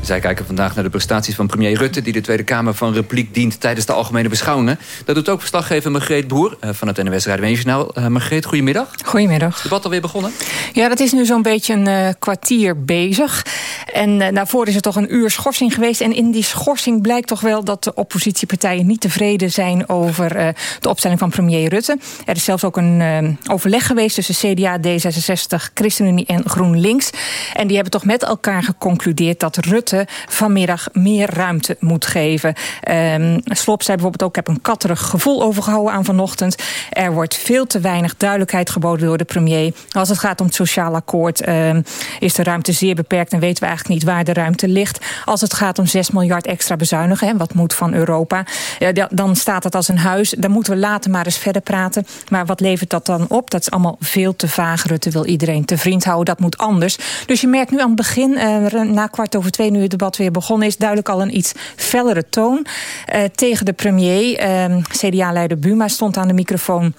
Zij kijken vandaag naar de prestaties van premier Rutte... die de Tweede Kamer van repliek dient tijdens de algemene beschouwingen. Dat doet ook verslaggever Margreet Boer eh, van het NWS Radio 1 Journaal. Uh, Margreet, goedemiddag. Goedemiddag. Het debat alweer begonnen? Ja, dat is nu zo'n beetje een uh, kwartier bezig. En uh, daarvoor is er toch een uur schorsing geweest. En in die schorsing blijkt toch wel dat de oppositiepartijen... niet tevreden zijn over de opstelling van premier Rutte. Er is zelfs ook een overleg geweest tussen CDA, D66, ChristenUnie en GroenLinks. En die hebben toch met elkaar geconcludeerd dat Rutte vanmiddag meer ruimte moet geven. Um, Slop zei bijvoorbeeld ook, ik heb een katterig gevoel overgehouden aan vanochtend. Er wordt veel te weinig duidelijkheid geboden door de premier. Als het gaat om het sociaal akkoord um, is de ruimte zeer beperkt en weten we eigenlijk niet waar de ruimte ligt. Als het gaat om 6 miljard extra bezuinigen, wat moet van Europa, ja, dan staat het als een huis. Dan moeten we later maar eens verder praten. Maar wat levert dat dan op? Dat is allemaal veel te vaag. Rutte wil iedereen te vriend houden, dat moet anders. Dus je merkt nu aan het begin, uh, na kwart over twee, nu het debat weer begonnen is, duidelijk al een iets fellere toon uh, tegen de premier. CDA-leider Buma stond aan de microfoon.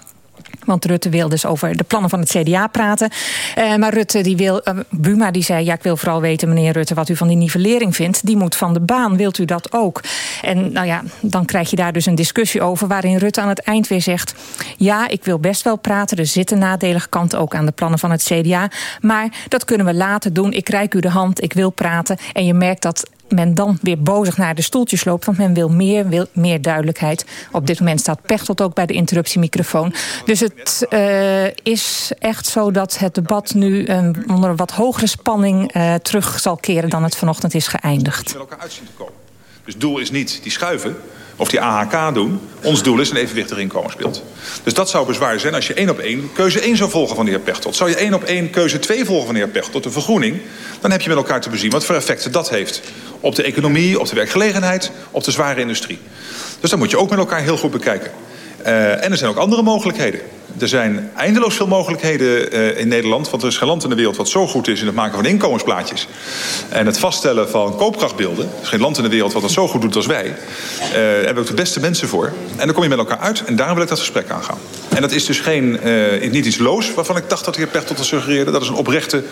Want Rutte wil dus over de plannen van het CDA praten. Uh, maar Rutte, die wil, uh, Buma die zei... ja, ik wil vooral weten, meneer Rutte, wat u van die nivellering vindt. Die moet van de baan, wilt u dat ook? En nou ja, dan krijg je daar dus een discussie over... waarin Rutte aan het eind weer zegt... ja, ik wil best wel praten, er zitten nadelige kanten ook aan de plannen van het CDA. Maar dat kunnen we later doen. Ik reik u de hand, ik wil praten. En je merkt dat men dan weer bozig naar de stoeltjes loopt. Want men wil meer, wil meer duidelijkheid. Op dit moment staat Pechtold ook bij de interruptiemicrofoon. Dus het uh, is echt zo dat het debat nu uh, onder een wat hogere spanning uh, terug zal keren dan het vanochtend is geëindigd. Dus het doel is niet die schuiven of die AHK doen. Ons doel is een evenwichtig inkomensbeeld. Dus dat zou bezwaar zijn als je één op één keuze 1 zou volgen van de heer Pechtold. Zou je één op één keuze 2 volgen van de heer Pechtold, de vergroening... dan heb je met elkaar te bezien wat voor effecten dat heeft. Op de economie, op de werkgelegenheid, op de zware industrie. Dus dat moet je ook met elkaar heel goed bekijken. Uh, en er zijn ook andere mogelijkheden. Er zijn eindeloos veel mogelijkheden uh, in Nederland. Want er is geen land in de wereld wat zo goed is in het maken van inkomensplaatjes. En het vaststellen van koopkrachtbeelden. Er is geen land in de wereld wat dat zo goed doet als wij. Uh, daar hebben we ook de beste mensen voor. En dan kom je met elkaar uit. En daarom wil ik dat gesprek aangaan. En dat is dus geen, uh, niet iets loos waarvan ik dacht dat de heer Pechtold al suggereerde. Dat is een oprechte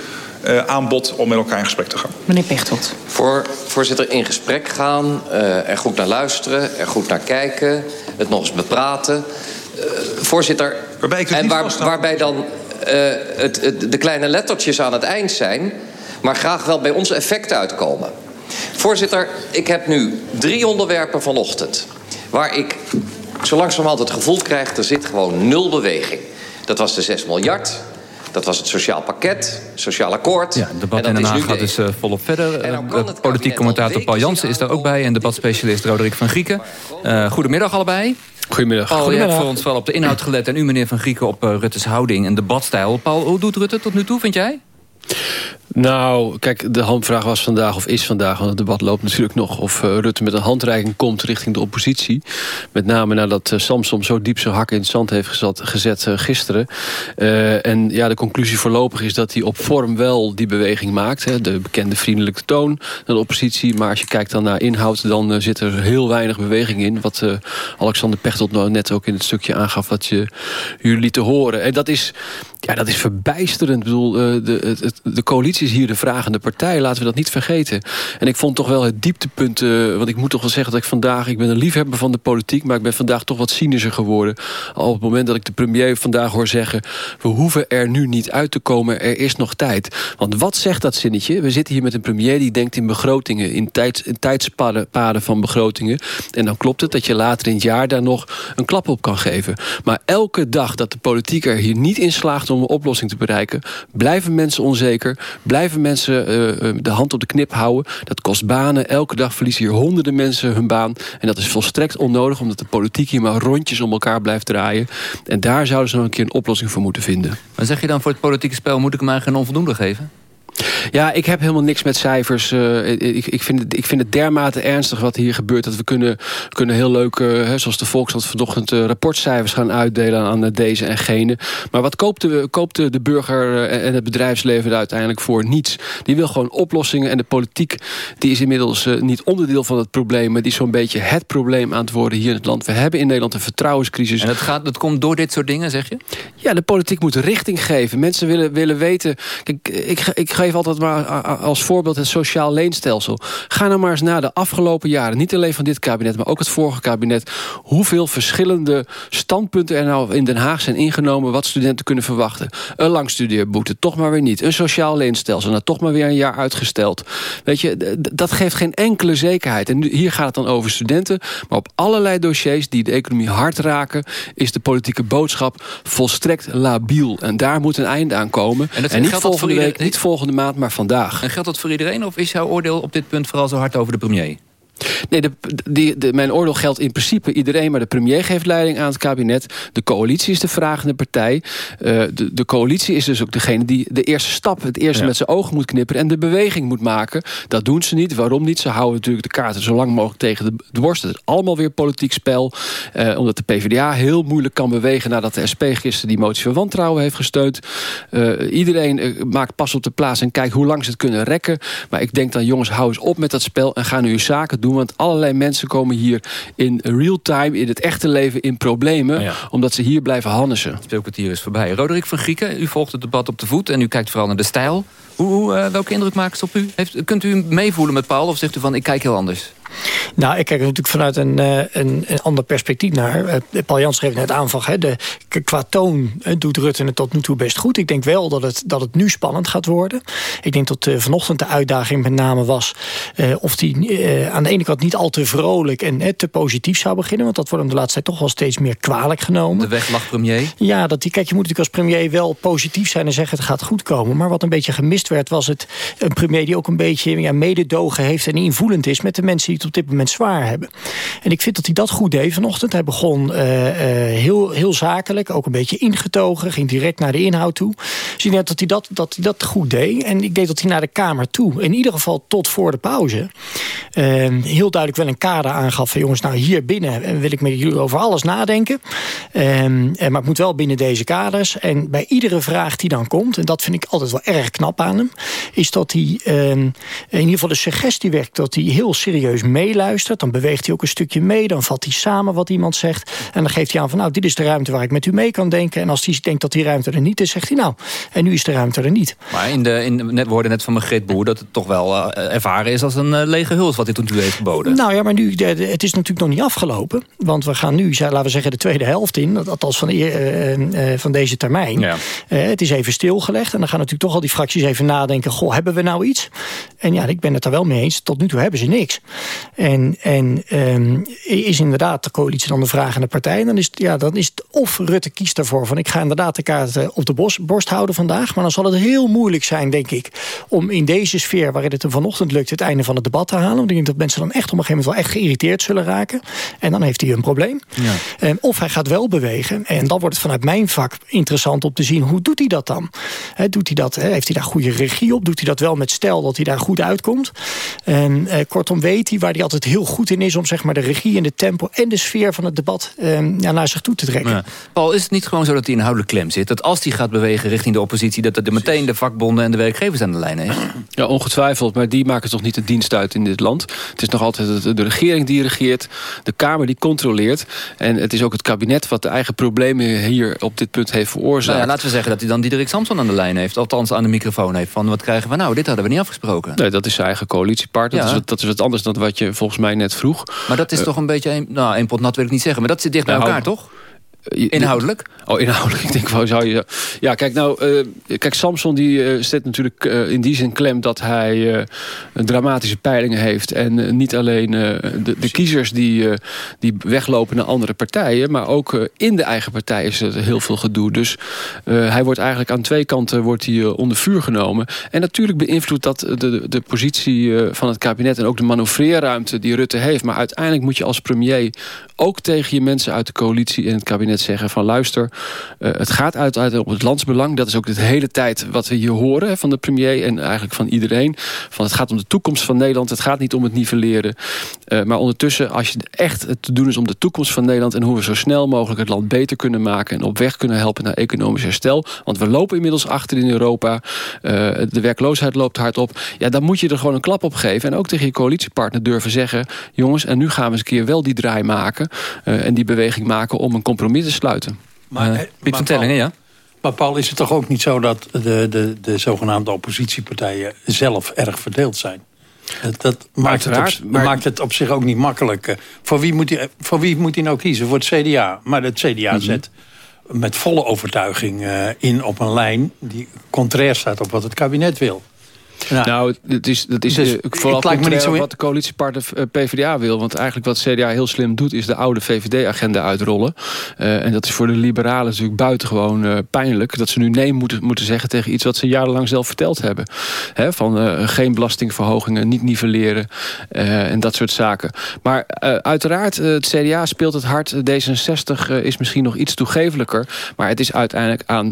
uh, aanbod om met elkaar in gesprek te gaan. Meneer Pechtold. Voor, voorzitter, in gesprek gaan, uh, er goed naar luisteren, er goed naar kijken. het nog eens bepraten. Uh, voorzitter, en waar, waarbij dan uh, het, het, de kleine lettertjes aan het eind zijn... maar graag wel bij ons effect uitkomen. Voorzitter, ik heb nu drie onderwerpen vanochtend... waar ik zo langzamerhand het gevoel krijg... er zit gewoon nul beweging. Dat was de 6 miljard, dat was het sociaal pakket, sociaal akkoord. Ja, het debat in Den Haag gaat dus uh, volop verder. Uh, politiek commentator Paul Jansen is daar ook bij... en debatspecialist Roderick van Grieken. Uh, goedemiddag allebei. Goedemiddag. Paul, je hebt voor ons vooral op de inhoud gelet... en u, meneer Van Grieken, op Rutte's houding en debatstijl. Paul, hoe doet Rutte tot nu toe, vind jij? Nou, kijk, de handvraag was vandaag of is vandaag... want het debat loopt natuurlijk nog... of uh, Rutte met een handreiking komt richting de oppositie. Met name nadat uh, Samsom zo diep zijn hak in het zand heeft gezet, uh, gisteren. en ja, de conclusie voorlopig is dat hij op vorm wel die beweging maakt. Hè, de bekende vriendelijke toon naar de oppositie. Maar als je kijkt dan naar inhoud... dan zit er heel weinig beweging in. Wat Alexander Pechtold nou net ook in het stukje aangaf... wat je, jullie lieten horen. En dat is, ja, dat is verbijsterend. Ik bedoel, de, de, de coalitie is hier de vragende partij. Laten we dat niet vergeten. En ik vond toch wel het dieptepunt... Uh, want ik moet toch wel zeggen dat ik vandaag... ik ben een liefhebber van de politiek... maar ik ben vandaag toch wat cynischer geworden. Al op het moment dat ik de premier vandaag hoor zeggen... we hoeven er nu niet uit te komen, er is nog tijd. Want wat zegt dat zinnetje? We zitten hier met een premier die denkt in begrotingen... in, in tijdspaden van begrotingen. En dan klopt het dat je later in het jaar daar nog een klap op kan geven. Maar elke dag dat de politiek er hier niet in slaagt... om een oplossing te bereiken... blijven mensen onzeker blijven mensen uh, de hand op de knip houden. Dat kost banen. Elke dag verliezen hier honderden mensen hun baan. En dat is volstrekt onnodig, omdat de politiek hier maar rondjes om elkaar blijft draaien. En daar zouden ze nog een keer een oplossing voor moeten vinden. Maar zeg je dan voor het politieke spel, moet ik hem eigenlijk een onvoldoende geven? Ja, ik heb helemaal niks met cijfers. Uh, ik, ik, vind het, ik vind het dermate ernstig wat hier gebeurt. Dat we kunnen, kunnen heel leuk, uh, zoals de Volkskrant vanochtend... Uh, rapportcijfers gaan uitdelen aan deze en gene. Maar wat koopt de, koopt de, burger en het bedrijfsleven er uiteindelijk voor? Niets. Die wil gewoon oplossingen. En de politiek die is inmiddels niet onderdeel van het probleem... maar die is zo'n beetje het probleem aan het worden hier in het land. We hebben in Nederland een vertrouwenscrisis. En dat, gaat, dat komt door dit soort dingen, zeg je? Ja, de politiek moet richting geven. Mensen willen, willen weten... Kijk, ik, ik geef altijd maar als voorbeeld het sociaal leenstelsel. Ga nou maar eens naar de afgelopen jaren. Niet alleen van dit kabinet, maar ook het vorige kabinet. Hoeveel verschillende standpunten er nou in Den Haag zijn ingenomen... wat studenten kunnen verwachten. Een langstudeerboete, toch maar weer niet. Een sociaal leenstelsel, nou toch maar weer een jaar uitgesteld. Weet je, dat geeft geen enkele zekerheid. En hier gaat het dan over studenten. Maar op allerlei dossiers die de economie hard raken... is de politieke boodschap volstrekt labiel. En daar moet een einde aan komen. En, en niet volgende week, niet volgende maand, maar vandaag. En geldt dat voor iedereen of is jouw oordeel op dit punt vooral zo hard over de premier? Nee, de, de, mijn oordeel geldt in principe iedereen... maar de premier geeft leiding aan het kabinet. De coalitie is de vragende partij. Uh, de, de coalitie is dus ook degene die de eerste stap... het eerste met zijn ogen moet knipperen en de beweging moet maken. Dat doen ze niet. Waarom niet? Ze houden natuurlijk de kaarten zo lang mogelijk tegen de, borst. Het is allemaal weer politiek spel. Uh, omdat de PvdA heel moeilijk kan bewegen... nadat de SP gisteren die motie van wantrouwen heeft gesteund. Uh, iedereen maakt pas op de plaats en kijkt hoe lang ze het kunnen rekken. Maar ik denk dan, jongens, hou eens op met dat spel... en ga nu je zaken doen want allerlei mensen komen hier in real time, in het echte leven, in problemen. Omdat ze hier blijven hannissen. Het speelkwartier is voorbij. Roderick van Grieken, u volgt het debat op de voet en u kijkt vooral naar de stijl. Hoe, uh, welke indruk maakt het op u? Heeft, kunt u meevoelen met Paul of zegt u van ik kijk heel anders? Nou, ik kijk er natuurlijk vanuit een, eh, een, een ander perspectief naar. Uh, Paul Jans geeft net aan van, hè, de, qua toon doet Rutte het tot nu toe best goed. Ik denk wel dat het, dat het nu spannend gaat worden. Ik denk dat uh, vanochtend de uitdaging met name was... of hij aan de ene kant niet al te vrolijk en te positief zou beginnen. Want dat wordt hem de laatste tijd toch wel steeds meer kwalijk genomen. De weg lag premier? Ja, dat die, kijk, je moet natuurlijk als premier wel positief zijn en zeggen... het gaat goed komen. Maar wat een beetje gemist werd, was het een premier die ook een beetje ja, mededogen heeft... en invoelend is met de mensen die op dit moment zwaar hebben. En ik vind dat hij dat goed deed vanochtend. Hij begon uh, uh, heel, heel zakelijk, ook een beetje ingetogen. Ging direct naar de inhoud toe. Dus ik denk dat hij dat, dat hij dat goed deed. En ik denk dat hij naar de Kamer toe, in ieder geval tot voor de pauze... Uh, heel duidelijk wel een kader aangaf van... jongens, nou hier binnen wil ik met jullie over alles nadenken. maar ik moet wel binnen deze kaders. En bij iedere vraag die dan komt... en dat vind ik altijd wel erg knap aan hem... is dat hij in ieder geval de suggestie werkt dat hij heel serieus meeluistert, dan beweegt hij ook een stukje mee. Dan vat hij samen wat iemand zegt. En dan geeft hij aan van nou, dit is de ruimte waar ik met u mee kan denken. En als hij denkt dat die ruimte er niet is, zegt hij nou, en nu is de ruimte er niet. Maar in de, in, net, we hoorden net van Margreet Boer dat het toch wel uh, ervaren is als een uh, lege huls wat hij toen u heeft geboden. Nou ja, maar nu, de, de, het is natuurlijk nog niet afgelopen. Want we gaan nu, laten we zeggen, de tweede helft in. Althans van, uh, van deze termijn. Ja. het is even stilgelegd. En dan gaan natuurlijk toch al die fracties even nadenken. Goh, hebben we nou iets? En ja, ik ben het er wel mee eens. Tot nu toe hebben ze niks. En, en um, is inderdaad de coalitie dan de vraag aan de partij. En dan is, ja, dan is het of Rutte kiest ervoor van... ik ga inderdaad de kaart op de bos, borst houden vandaag. Maar dan zal het heel moeilijk zijn, denk ik... om in deze sfeer waarin het hem vanochtend lukt... het einde van het debat te halen. Want ik denk dat mensen dan echt op een gegeven moment... wel echt geïrriteerd zullen raken. En dan heeft hij een probleem. Ja. Um, of hij gaat wel bewegen. En dan wordt het vanuit mijn vak interessant om te zien... hoe doet hij dat dan? He, doet hij dat, he, heeft hij daar goede regie op? Doet hij dat wel met stel dat hij daar goed uitkomt? En uh, kortom weet hij waar hij altijd heel goed in is... om zeg maar, de regie en de tempo en de sfeer van het debat um, ja, naar zich toe te trekken. Ja. Paul, is het niet gewoon zo dat hij inhoudelijk klem zit? Dat als hij gaat bewegen richting de oppositie... dat er meteen de vakbonden en de werkgevers aan de lijn heeft? Ja, ongetwijfeld. Maar die maken toch niet de dienst uit in dit land. Het is nog altijd de regering die regeert. De Kamer die controleert. En het is ook het kabinet wat de eigen problemen hier op dit punt heeft veroorzaakt. Nou ja, laten we zeggen dat hij dan Diederik Samson aan de lijn heeft. Althans aan de microfoon heeft. Van wat krijgen we nou? Dit hadden we niet afgesproken. Nee, dat is zijn eigen coalitiepartner. Dat, is wat, dat is wat anders dan wat je volgens mij net vroeg. Maar dat is uh, toch een beetje... Een, nou, één pot nat wil ik niet zeggen. Maar dat zit dicht bij nou, elkaar, toch? Inhoudelijk? Oh, inhoudelijk. (laughs) Ik denk wel, zou je... Ja, kijk, nou, uh, kijk, Samson die uh, zet natuurlijk uh, in die zin klem dat hij dramatische peilingen heeft. En niet alleen de, de, kiezers die, die weglopen naar andere partijen, maar ook in de eigen partij is er heel veel gedoe. Dus hij wordt eigenlijk aan twee kanten wordt hij, onder vuur genomen. En natuurlijk beïnvloedt dat de, de positie van het kabinet en ook de manoeuvreerruimte die Rutte heeft. Maar uiteindelijk moet je als premier ook tegen je mensen uit de coalitie en het kabinet zeggen van luister, uh, het gaat uit, uit op het landsbelang. Dat is ook de hele tijd wat we hier horen van de premier en eigenlijk van iedereen. Van het gaat om de toekomst van Nederland. Het gaat niet om het nivelleren. Uh, maar ondertussen, als je echt het te doen is om de toekomst van Nederland en hoe we zo snel mogelijk het land beter kunnen maken en op weg kunnen helpen naar economisch herstel. Want we lopen inmiddels achter in Europa. Uh, de werkloosheid loopt hard op. Ja, dan moet je er gewoon een klap op geven. En ook tegen je coalitiepartner durven zeggen... jongens, en nu gaan we eens een keer wel die draai maken... en die beweging maken om een compromis te sluiten. Maar, uh, Piet van Tellingen, ja? Maar Paul, is het toch ook niet zo dat de, de, de zogenaamde oppositiepartijen zelf erg verdeeld zijn? Dat maakt het, op, maar... maakt het op zich ook niet makkelijk. Voor wie, moet hij, voor wie moet hij nou kiezen? Voor het CDA. Maar het CDA mm -hmm. zet met volle overtuiging in op een lijn... die contrair staat op wat het kabinet wil. Nou, nou het is, dat is dus, vooral het me niet zo wat de coalitiepartner uh, PvdA wil. Want eigenlijk wat CDA heel slim doet... is de oude VVD-agenda uitrollen. Uh, en dat is voor de liberalen natuurlijk buitengewoon uh, pijnlijk... dat ze nu nee moeten, moeten zeggen tegen iets wat ze jarenlang zelf verteld hebben. He, van uh, geen belastingverhogingen, niet nivelleren en dat soort zaken. Maar uiteraard, het CDA speelt het hard. D66 is misschien nog iets toegevelijker. Maar het is uiteindelijk aan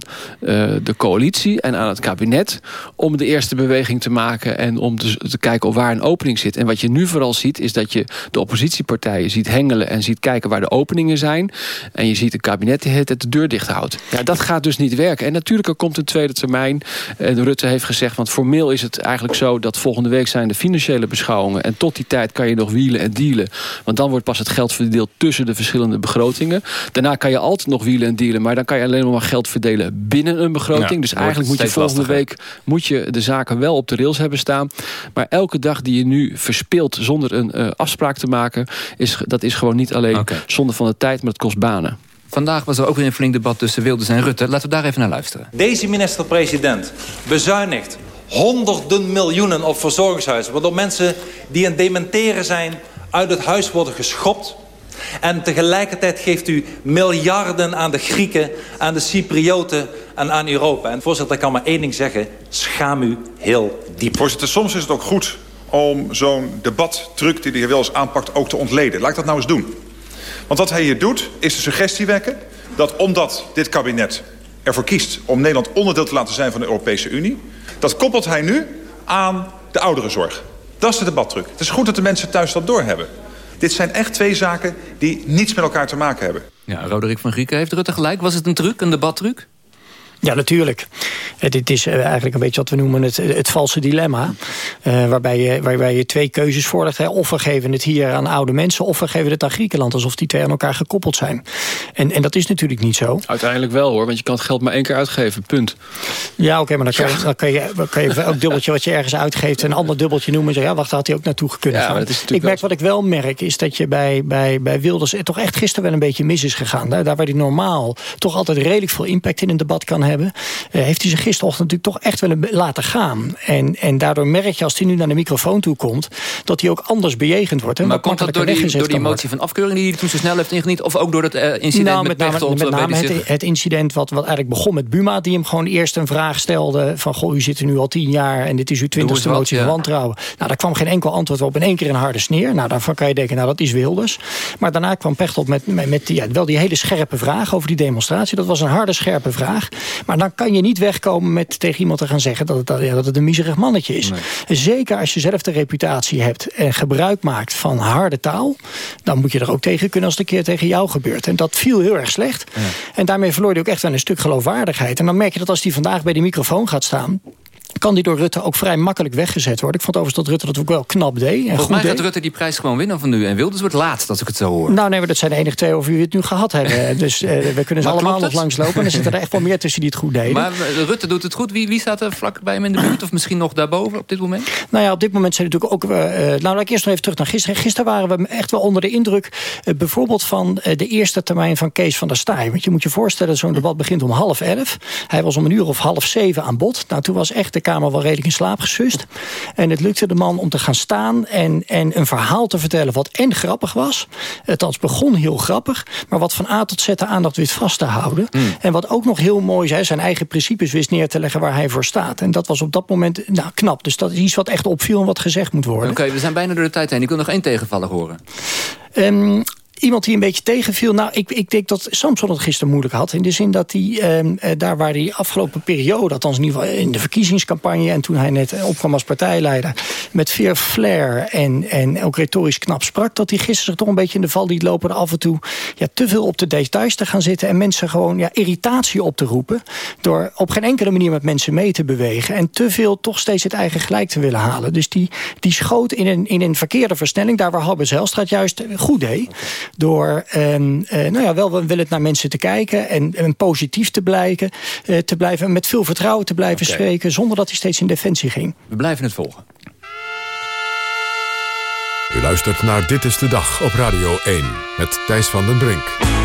de coalitie en aan het kabinet... om de eerste beweging te maken en om te, te, kijken of waar een opening zit. En wat je nu vooral ziet, is dat je de oppositiepartijen ziet hengelen... en ziet kijken waar de openingen zijn. En je ziet het kabinet die het de deur dicht houdt. Ja, dat gaat dus niet werken. En natuurlijk er komt een tweede termijn. En Rutte heeft gezegd, want formeel is het eigenlijk zo... dat volgende week zijn de financiële beschouwingen. En tot die tijd kan je nog wielen en dealen. Want dan wordt pas het geld verdeeld tussen de verschillende begrotingen. Daarna kan je altijd nog wielen en dealen. Maar dan kan je alleen nog maar geld verdelen binnen een begroting. Ja, dus eigenlijk moet je volgende lastiger. week moet je de zaken wel op de rails hebben staan. Maar elke dag die je nu verspilt zonder een uh, afspraak te maken... Is, dat is gewoon niet alleen okay. zonde van de tijd, maar het kost banen. Vandaag was er ook weer een flink debat tussen Wilders en Rutte. Laten we daar even naar luisteren. Deze minister-president bezuinigt honderden miljoenen op verzorgingshuizen... waardoor mensen die aan dementeren zijn uit het huis worden geschopt... En tegelijkertijd geeft u miljarden aan de Grieken, aan de Cyprioten en aan Europa. En voorzitter, ik kan maar één ding zeggen. Schaam u heel diep. Voorzitter, soms is het ook goed om zo'n debattruc die de heer Wils aanpakt ook te ontleden. Laat ik dat nou eens doen. Want wat hij hier doet, is de suggestie wekken... dat omdat dit kabinet ervoor kiest om Nederland onderdeel te laten zijn van de Europese Unie... dat koppelt hij nu aan de ouderenzorg. Dat is de debattruc. Het is goed dat de mensen thuis dat doorhebben. Dit zijn echt twee zaken die niets met elkaar te maken hebben. Ja, Roderick van Grieken heeft Rutte gelijk. Was het een truc, een debattruc? Ja, natuurlijk. Dit is eigenlijk een beetje wat we noemen het, het valse dilemma. Uh, waarbij, je, waarbij je twee keuzes voorlegt. Hè. Of we geven het hier aan oude mensen... of we geven het aan Griekenland. Alsof die twee aan elkaar gekoppeld zijn. En, en dat is natuurlijk niet zo. Uiteindelijk wel hoor. Want je kan het geld maar één keer uitgeven. Punt. Ja, oké. maar dan kan, je, dan, kan je, dan kan je elk dubbeltje wat je ergens uitgeeft... een ander dubbeltje noemen. En zeggen, ja, wacht, had hij ook naartoe kunnen ja. Ik merk wat ik wel merk... is dat je bij, bij, bij Wilders toch echt gisteren wel een beetje mis is gegaan. Daar, daar waar hij normaal toch altijd redelijk veel impact in een debat kan hebben... Uh, heeft hij zich gisterochtend natuurlijk toch echt willen laten gaan. En, en daardoor merk je als hij nu naar de microfoon toe komt... dat hij ook anders bejegend wordt. Maar komt dat door die, door die motie van afkeuring die hij toen zo snel heeft ingediend... of ook door het uh, incident nou, met, met name, met name het, het, incident wat, wat eigenlijk begon met Buma... die hem gewoon eerst een vraag stelde van... goh, u zit er nu al tien jaar en dit is uw twintigste motie van wantrouwen. Nou, daar kwam geen enkel antwoord op. In één keer een harde sneer. Nou, daarvan kan je denken, nou, dat is Wilders. Maar daarna kwam Pechtold met, met, met ja, wel die hele scherpe vraag over die demonstratie. Dat was een harde, scherpe vraag. Maar dan kan je niet wegkomen met tegen iemand te gaan zeggen... dat het, dat het een miserig mannetje is. Zeker als je zelf de reputatie hebt en gebruik maakt van harde taal... dan moet je er ook tegen kunnen als het een keer tegen jou gebeurt. En dat viel heel erg slecht. En daarmee verloor hij ook echt een stuk geloofwaardigheid. En dan merk je dat als hij vandaag bij die microfoon gaat staan kan die door Rutte ook vrij makkelijk weggezet worden. Ik vond overigens dat Rutte dat ook wel knap deed. En Volgens mij gaat Rutte die prijs gewoon winnen van nu. En Wilders wordt laatst, als ik het zo hoor. Nou nee, maar dat zijn de enige twee over wie we het nu gehad hebben. (laughs) dus uh, we kunnen ze allemaal nog langslopen. En er zitten er echt wel meer tussen die het goed deden. Maar eh, Rutte doet het goed. Wie, wie staat er vlak bij hem in de buurt? Of misschien nog daarboven op dit moment? Nou ja, op dit moment zijn natuurlijk ook... Uh, nou, laat ik eerst nog even terug naar gisteren. Gisteren waren we echt wel onder de indruk... Uh, bijvoorbeeld van de eerste termijn van Kees van der Staaij. Want je moet je voorstellen, zo'n debat begint om half elf. Hij was om een uur of half zeven aan bod. Nou, toen was echt de Kamer wel redelijk in slaap gesust. En het lukte de man om te gaan staan en, en een verhaal te vertellen wat en grappig was. Het begon heel grappig, maar wat van A tot Z de aandacht wist vast te houden. Hmm. En wat ook nog heel mooi is, zijn eigen principes wist neer te leggen waar hij voor staat. En dat was op dat moment nou, knap. Dus dat is iets wat echt opviel en wat gezegd moet worden. Oké, we zijn bijna door de tijd heen. Ik wil nog één tegenvaller horen. Um, Iemand die een beetje tegenviel. Nou, ik, ik denk dat Samson het gisteren moeilijk had. In de zin dat hij ehm, eh, daar waar hij afgelopen periode... althans in ieder geval in de verkiezingscampagne... en toen hij net opkwam als partijleider... met veel flair en, en ook retorisch knap sprak... dat hij gisteren zich toch een beetje in de val liet lopen... af en toe ja, te veel op de details te gaan zitten... en mensen gewoon ja, irritatie op te roepen... door op geen enkele manier met mensen mee te bewegen... en te veel toch steeds het eigen gelijk te willen halen. Dus die, die schoot in een, in een verkeerde versnelling... daar waar Habbe Zijlstraat juist goed deed... Door eh, nou ja, wel het naar mensen te kijken en, en positief te blijken, uh, te blijven, met veel vertrouwen te blijven spreken, zonder dat hij steeds in defensie ging. We blijven het volgen. U luistert naar Dit is de Dag op Radio 1 met Thijs van den Brink.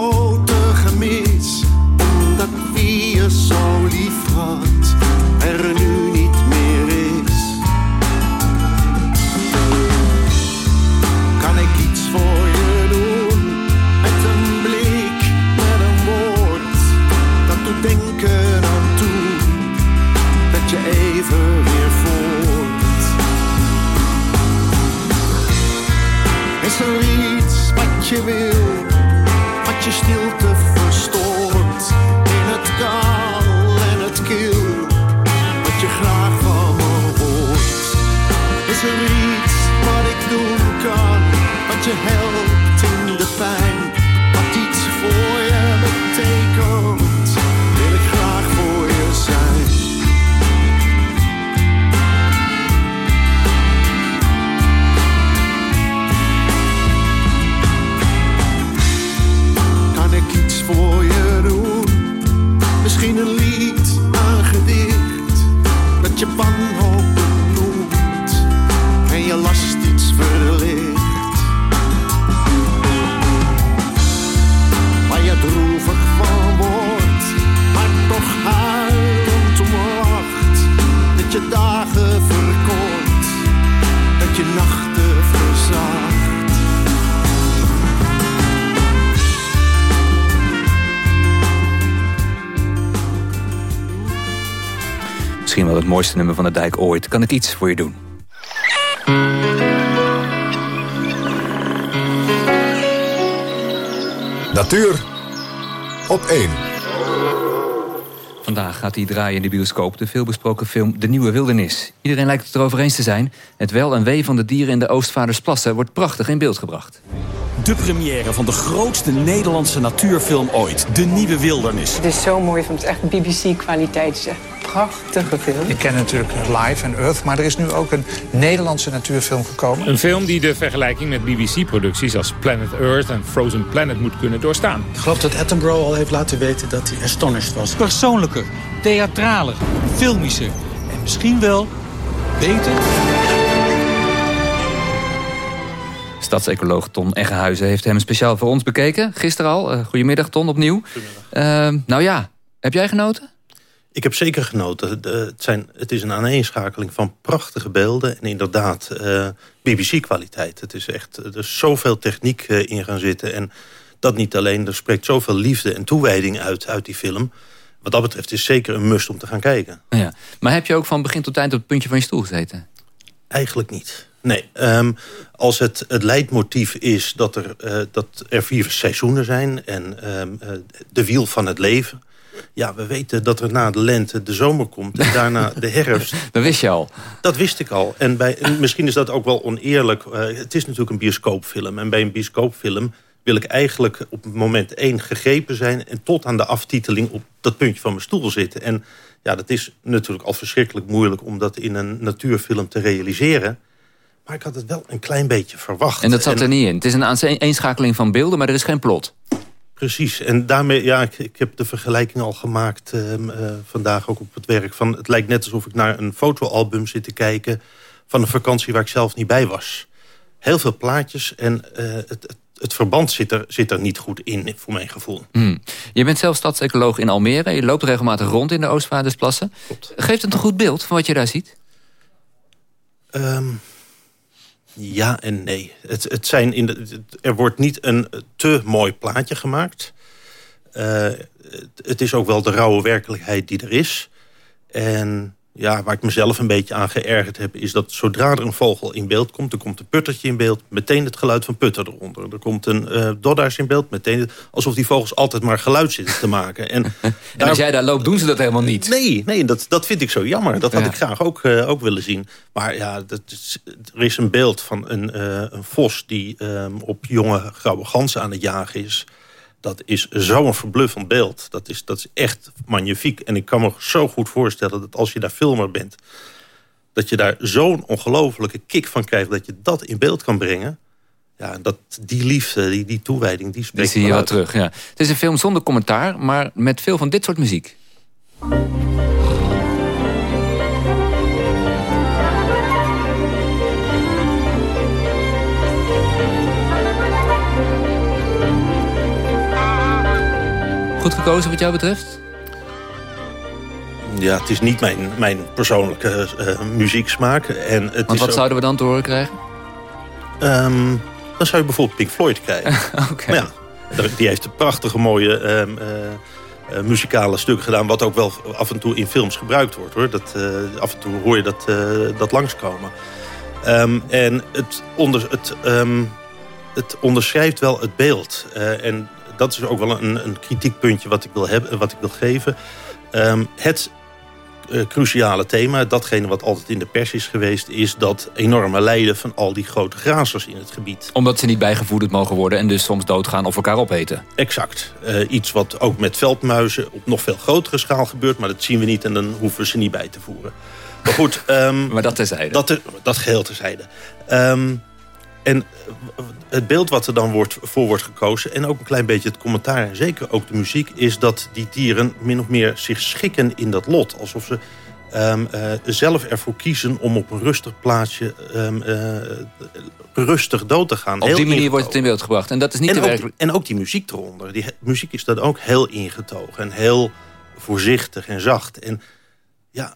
het mooiste nummer van de dijk ooit. Kan ik iets voor je doen? Natuur op 1. Vandaag gaat hij draaien in de bioscoop de veelbesproken film De Nieuwe Wildernis. Iedereen lijkt het erover eens te zijn. Het wel en wee van de dieren in de Oostvaardersplassen wordt prachtig in beeld gebracht. De première van de grootste Nederlandse natuurfilm ooit. De Nieuwe Wildernis. Het is zo mooi, van het echt BBC-kwaliteit. Prachtige film. Ik ken natuurlijk Live en Earth, maar er is nu ook een Nederlandse natuurfilm gekomen. Een film die de vergelijking met BBC-producties als Planet Earth en Frozen Planet moet kunnen doorstaan. Ik geloof dat Attenborough al heeft laten weten dat hij astonished was. Persoonlijker, theatraler, filmischer en misschien wel beter... Stadsecoloog Ton Eggehuizen heeft hem speciaal voor ons bekeken. Gisteren al. Uh, goedemiddag Ton, opnieuw. Uh, nou ja, heb jij genoten? Ik heb zeker genoten. De, het, zijn, het is een aaneenschakeling van prachtige beelden. En inderdaad, uh, BBC-kwaliteit. Het is echt, er is zoveel techniek in gaan zitten. En dat niet alleen, er spreekt zoveel liefde en toewijding uit, uit die film. Wat dat betreft is zeker een must om te gaan kijken. Ja. Maar heb je ook van begin tot eind op het puntje van je stoel gezeten? Eigenlijk niet. Nee, um, als het, het leidmotief is dat er, uh, dat er vier seizoenen zijn... en um, uh, de wiel van het leven... Ja, we weten dat er na de lente de zomer komt en daarna de herfst. (laughs) Dat wist je al. Dat wist ik al. En, bij, en misschien is dat ook wel oneerlijk. Uh, het is natuurlijk een bioscoopfilm. En bij een bioscoopfilm wil ik eigenlijk op moment één gegrepen zijn... en tot aan de aftiteling op dat puntje van mijn stoel zitten. En ja, dat is natuurlijk al verschrikkelijk moeilijk... om dat in een natuurfilm te realiseren... Maar ik had het wel een klein beetje verwacht. En dat zat er niet in? Het is een eenschakeling van beelden, maar er is geen plot. Precies. En daarmee, ja, ik, ik heb de vergelijking al gemaakt uh, uh, vandaag ook op het werk. Van, het lijkt net alsof ik naar een fotoalbum zit te kijken... van een vakantie waar ik zelf niet bij was. Heel veel plaatjes en uh, het, het, het, verband zit er, zit er niet goed in, voor mijn gevoel. Hmm. Je bent zelf stadsecoloog in Almere. Je loopt regelmatig rond in de Oostvaardersplassen. Geeft het een goed beeld van wat je daar ziet? Um, ja en nee. Het, het zijn in de, er wordt niet een te mooi plaatje gemaakt. Uh, het, het, is ook wel de rauwe werkelijkheid die er is. En ja, waar ik mezelf een beetje aan geërgerd heb... is dat zodra er een vogel in beeld komt... er komt een puttertje in beeld, meteen het geluid van putter eronder. Er komt een uh, doddaars in beeld, meteen... alsof die vogels altijd maar geluid zitten te maken. En, (laughs) en daar, als jij daar loopt, doen ze dat helemaal niet? Nee, nee dat, dat vind ik zo jammer. Dat had ja. ik graag ook, uh, ook willen zien. Maar ja, dat is, er is een beeld van een, uh, een vos... die um, op jonge grauwe ganzen aan het jagen is dat is zo'n verbluffend beeld. Dat is, dat is echt magnifiek. En ik kan me zo goed voorstellen dat als je daar filmer bent... dat je daar zo'n ongelofelijke kick van krijgt... dat je dat in beeld kan brengen. Ja, dat, die liefde, die, die toewijding, die spreekt Die zie je wel terug, ja. Het is een film zonder commentaar, maar met veel van dit soort muziek. Goed gekozen wat jou betreft? Ja, het is niet mijn, mijn persoonlijke uh, muzieksmaak. En het Want wat ook... zouden we dan te horen krijgen? Um, dan zou je bijvoorbeeld Pink Floyd krijgen. (laughs) okay. ja, die heeft een prachtige mooie um, uh, uh, muzikale stuk gedaan... wat ook wel af en toe in films gebruikt wordt. hoor. Dat, af en toe hoor je dat, dat langskomen. Um, en het, onder, het, het onderschrijft wel het beeld. en dat is ook wel een, een kritiekpuntje wat ik wil, hebben, wat ik wil geven. Um, het uh, cruciale thema, datgene wat altijd in de pers is geweest... is dat enorme lijden van al die grote grazers in het gebied. Omdat ze niet bijgevoederd mogen worden en dus soms doodgaan of elkaar opeten. Exact. Uh, iets wat ook met veldmuizen op nog veel grotere schaal gebeurt... maar dat zien we niet en dan hoeven we ze niet bij te voeren. Maar goed... Um, (laughs) maar dat terzijde. Dat, dat geheel terzijde. Um, en het beeld wat er dan wordt, voor wordt gekozen... en ook een klein beetje het commentaar en zeker ook de muziek... is dat die dieren min of meer zich schikken in dat lot. Alsof ze um, uh, zelf ervoor kiezen om op een rustig plaatsje... Um, uh, rustig dood te gaan. Op heel die manier wordt het in beeld gebracht. En dat is niet en de ook, werkelijk... En ook die muziek eronder. Die muziek is dan ook heel ingetogen en heel voorzichtig en zacht. En ja,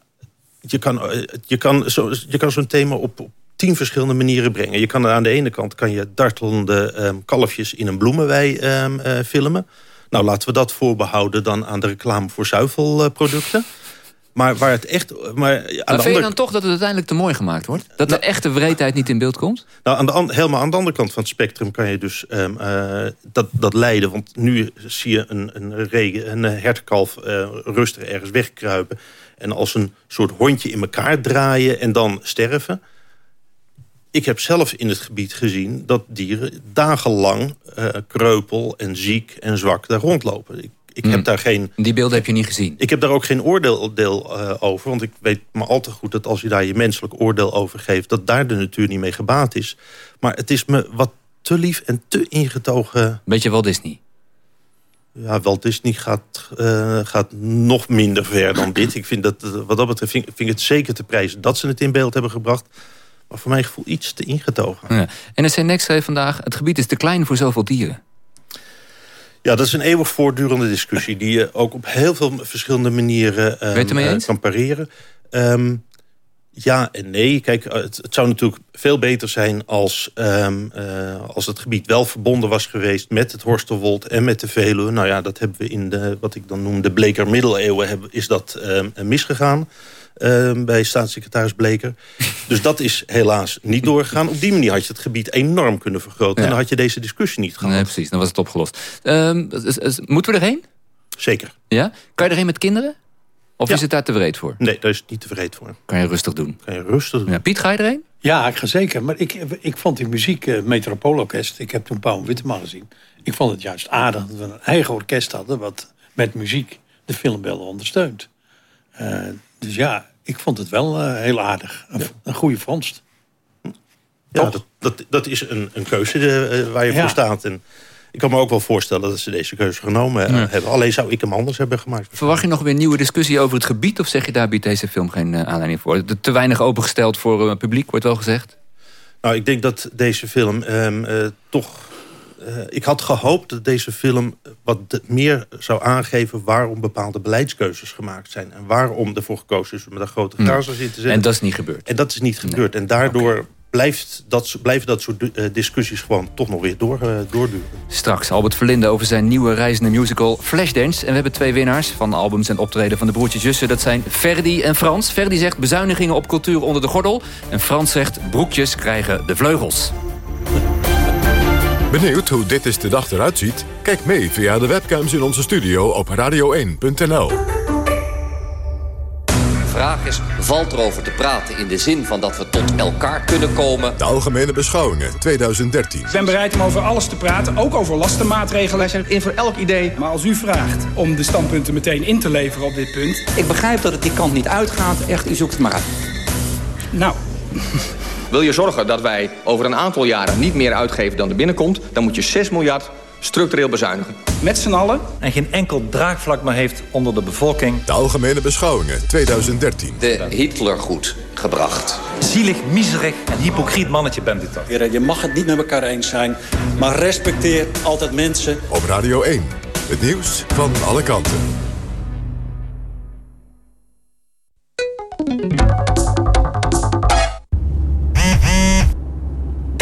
je kan, je kan, zo, je kan zo'n thema op, op tien verschillende manieren brengen. Je kan aan de ene kant kan je dartelende um, kalfjes in een bloemenwei um, uh, filmen. Nou, laten we dat voorbehouden dan aan de reclame voor zuivelproducten. Maar waar het echt... Maar, aan de vind andere... je dan toch dat het uiteindelijk te mooi gemaakt wordt? Dat de echte wreedheid niet in beeld komt? Nou, aan de an- helemaal aan de andere kant van het spectrum kan je dus ehm, eh, dat, dat leiden. Want nu zie je een, een, regen, een eh, hertenkalf eh, rustig ergens wegkruipen. En als een soort hondje in elkaar draaien en dan sterven. Ik heb zelf in het gebied gezien dat dieren dagenlang eh, kreupel en ziek en zwak daar rondlopen. Ik, ik heb daar geen... Die beelden heb je niet gezien? Ik heb daar ook geen oordeel deel, eh, over. Want ik weet maar al te goed dat als je daar je menselijk oordeel over geeft... dat daar de natuur niet mee gebaat is. Maar het is me wat te lief en te ingetogen... Beetje Walt Disney? Ja, Walt Disney gaat, eh, gaat nog minder ver dan dit. Ik vind dat, wat dat betreft vind, vind ik het zeker te prijzen dat ze het in beeld hebben gebracht. Maar voor mijn gevoel iets te ingetogen. Ja. NRC Next schreef vandaag... het gebied is te klein voor zoveel dieren. Ja, dat is een eeuwig voortdurende discussie... die je ook op heel veel verschillende manieren eh, eens? kan pareren. Ehm, ja en nee. Kijk, eh, het, het zou natuurlijk veel beter zijn als, ehm, eh, als het gebied wel verbonden was geweest... met het Horsterwold en met de Veluwe. Nou ja, dat hebben we in de, wat ik dan noem de Bleker middeleeuwen... Hebben, is dat ehm, misgegaan. Ehm, bij staatssecretaris Bleker. (laughs) Dus dat is helaas niet doorgegaan. Op die manier had je het gebied enorm kunnen vergroten. Ja. En dan had je deze discussie niet gehad. Nee, precies. Dan was het opgelost. Ehm, moeten we erheen? Zeker. Ja? Kan je erheen met kinderen? Of is het daar te wreed voor? Nee, daar is het niet te vreed voor. Kan je rustig doen? Kan je rustig doen. Ja, Piet, ga je erheen? Ja, ik ga zeker. Maar ik, ik vond die muziek, eh, Metropoolorkest... ik heb toen Paul Witteman gezien. Ik vond het juist aardig dat we een eigen orkest hadden... wat met muziek de filmbelden ondersteunt. Eh, dus ja, ik vond het wel eh, heel aardig. Een, een goede vondst. Ja, dat, dat, dat is een, een keuze eh, waar je Ja. voor staat. En ik kan me ook wel voorstellen dat ze deze keuze genomen eh, Ja. hebben. Alleen zou ik hem anders hebben gemaakt. Verwacht je nog weer een nieuwe discussie over het gebied? Of zeg je daar biedt deze film geen aanleiding voor? Te weinig opengesteld voor het publiek, wordt wel gezegd. Nou, ik denk dat deze film ehm, eh, toch... eh, ik had gehoopt dat deze film wat de- meer zou aangeven... waarom bepaalde beleidskeuzes gemaakt zijn. En waarom ervoor gekozen is om daar grote Hmm. grazers in te zetten. En dat is niet gebeurd. En dat is niet gebeurd. En daardoor blijft dat, blijven dat soort eh, discussies gewoon toch nog weer door, eh, doorduren. Straks Albert Verlinde over zijn nieuwe reizende musical Flashdance. En we hebben twee winnaars van albums en optreden van de broertjes Jussen. Dat zijn Ferdi en Frans. Ferdi zegt bezuinigingen op cultuur onder de gordel. En Frans zegt broekjes krijgen de vleugels. Benieuwd hoe dit is de dag eruit ziet? Kijk mee via de webcams in onze studio op radio1.nl. De vraag is, valt er over te praten in de zin van dat we tot elkaar kunnen komen? De Algemene Beschouwingen 2013. Ik ben bereid om over alles te praten, ook over lastenmaatregelen. Wij zijn in voor elk idee. Maar als u vraagt om de standpunten meteen in te leveren op dit punt... Ik begrijp dat het die kant niet uitgaat. Echt, u zoekt het maar uit. Nou, Wil je zorgen dat wij over een aantal jaren niet meer uitgeven dan er binnenkomt... dan moet je 6 miljard structureel bezuinigen. met z'n allen... En geen enkel draagvlak meer heeft onder de bevolking. De Algemene Beschouwingen 2013. De Hitler goed gebracht. Zielig, miserig en hypocriet mannetje bent u toch. Heren, Je mag het niet met elkaar eens zijn, maar respecteer altijd mensen. Op Radio 1. Het nieuws van alle kanten.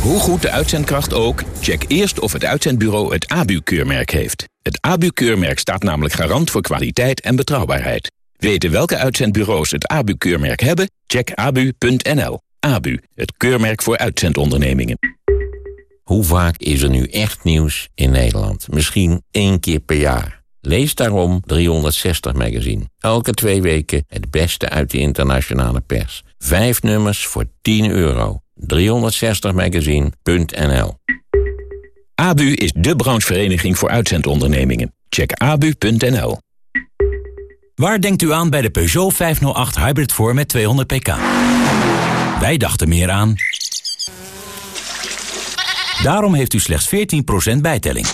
Hoe goed de uitzendkracht ook, check eerst of het uitzendbureau het ABU-keurmerk heeft. Het ABU-keurmerk staat namelijk garant voor kwaliteit en betrouwbaarheid. Weten welke uitzendbureaus het ABU-keurmerk hebben? Check abu.nl. ABU, het keurmerk voor uitzendondernemingen. Hoe vaak is er nu echt nieuws in Nederland? Misschien één keer per jaar. Lees daarom 360 Magazine. Elke twee weken het beste uit de internationale pers. Vijf nummers voor 10 euro. 360magazine.nl ABU is de branchevereniging voor uitzendondernemingen. Check abu.nl Waar denkt u aan bij de Peugeot 508 Hybrid voor met 200 pk? Wij dachten meer aan... Daarom heeft u slechts 14% bijtelling.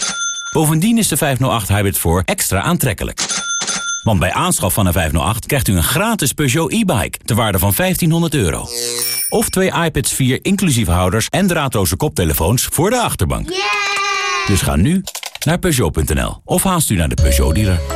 Bovendien is de 508 Hybrid voor extra aantrekkelijk. Want bij aanschaf van een 508 krijgt u een gratis Peugeot e-bike... ter waarde van 1500 euro. Of twee iPads 4 inclusief houders en draadloze koptelefoons voor de achterbank. Dus ga nu naar Peugeot.nl of haast u naar de Peugeot-dealer.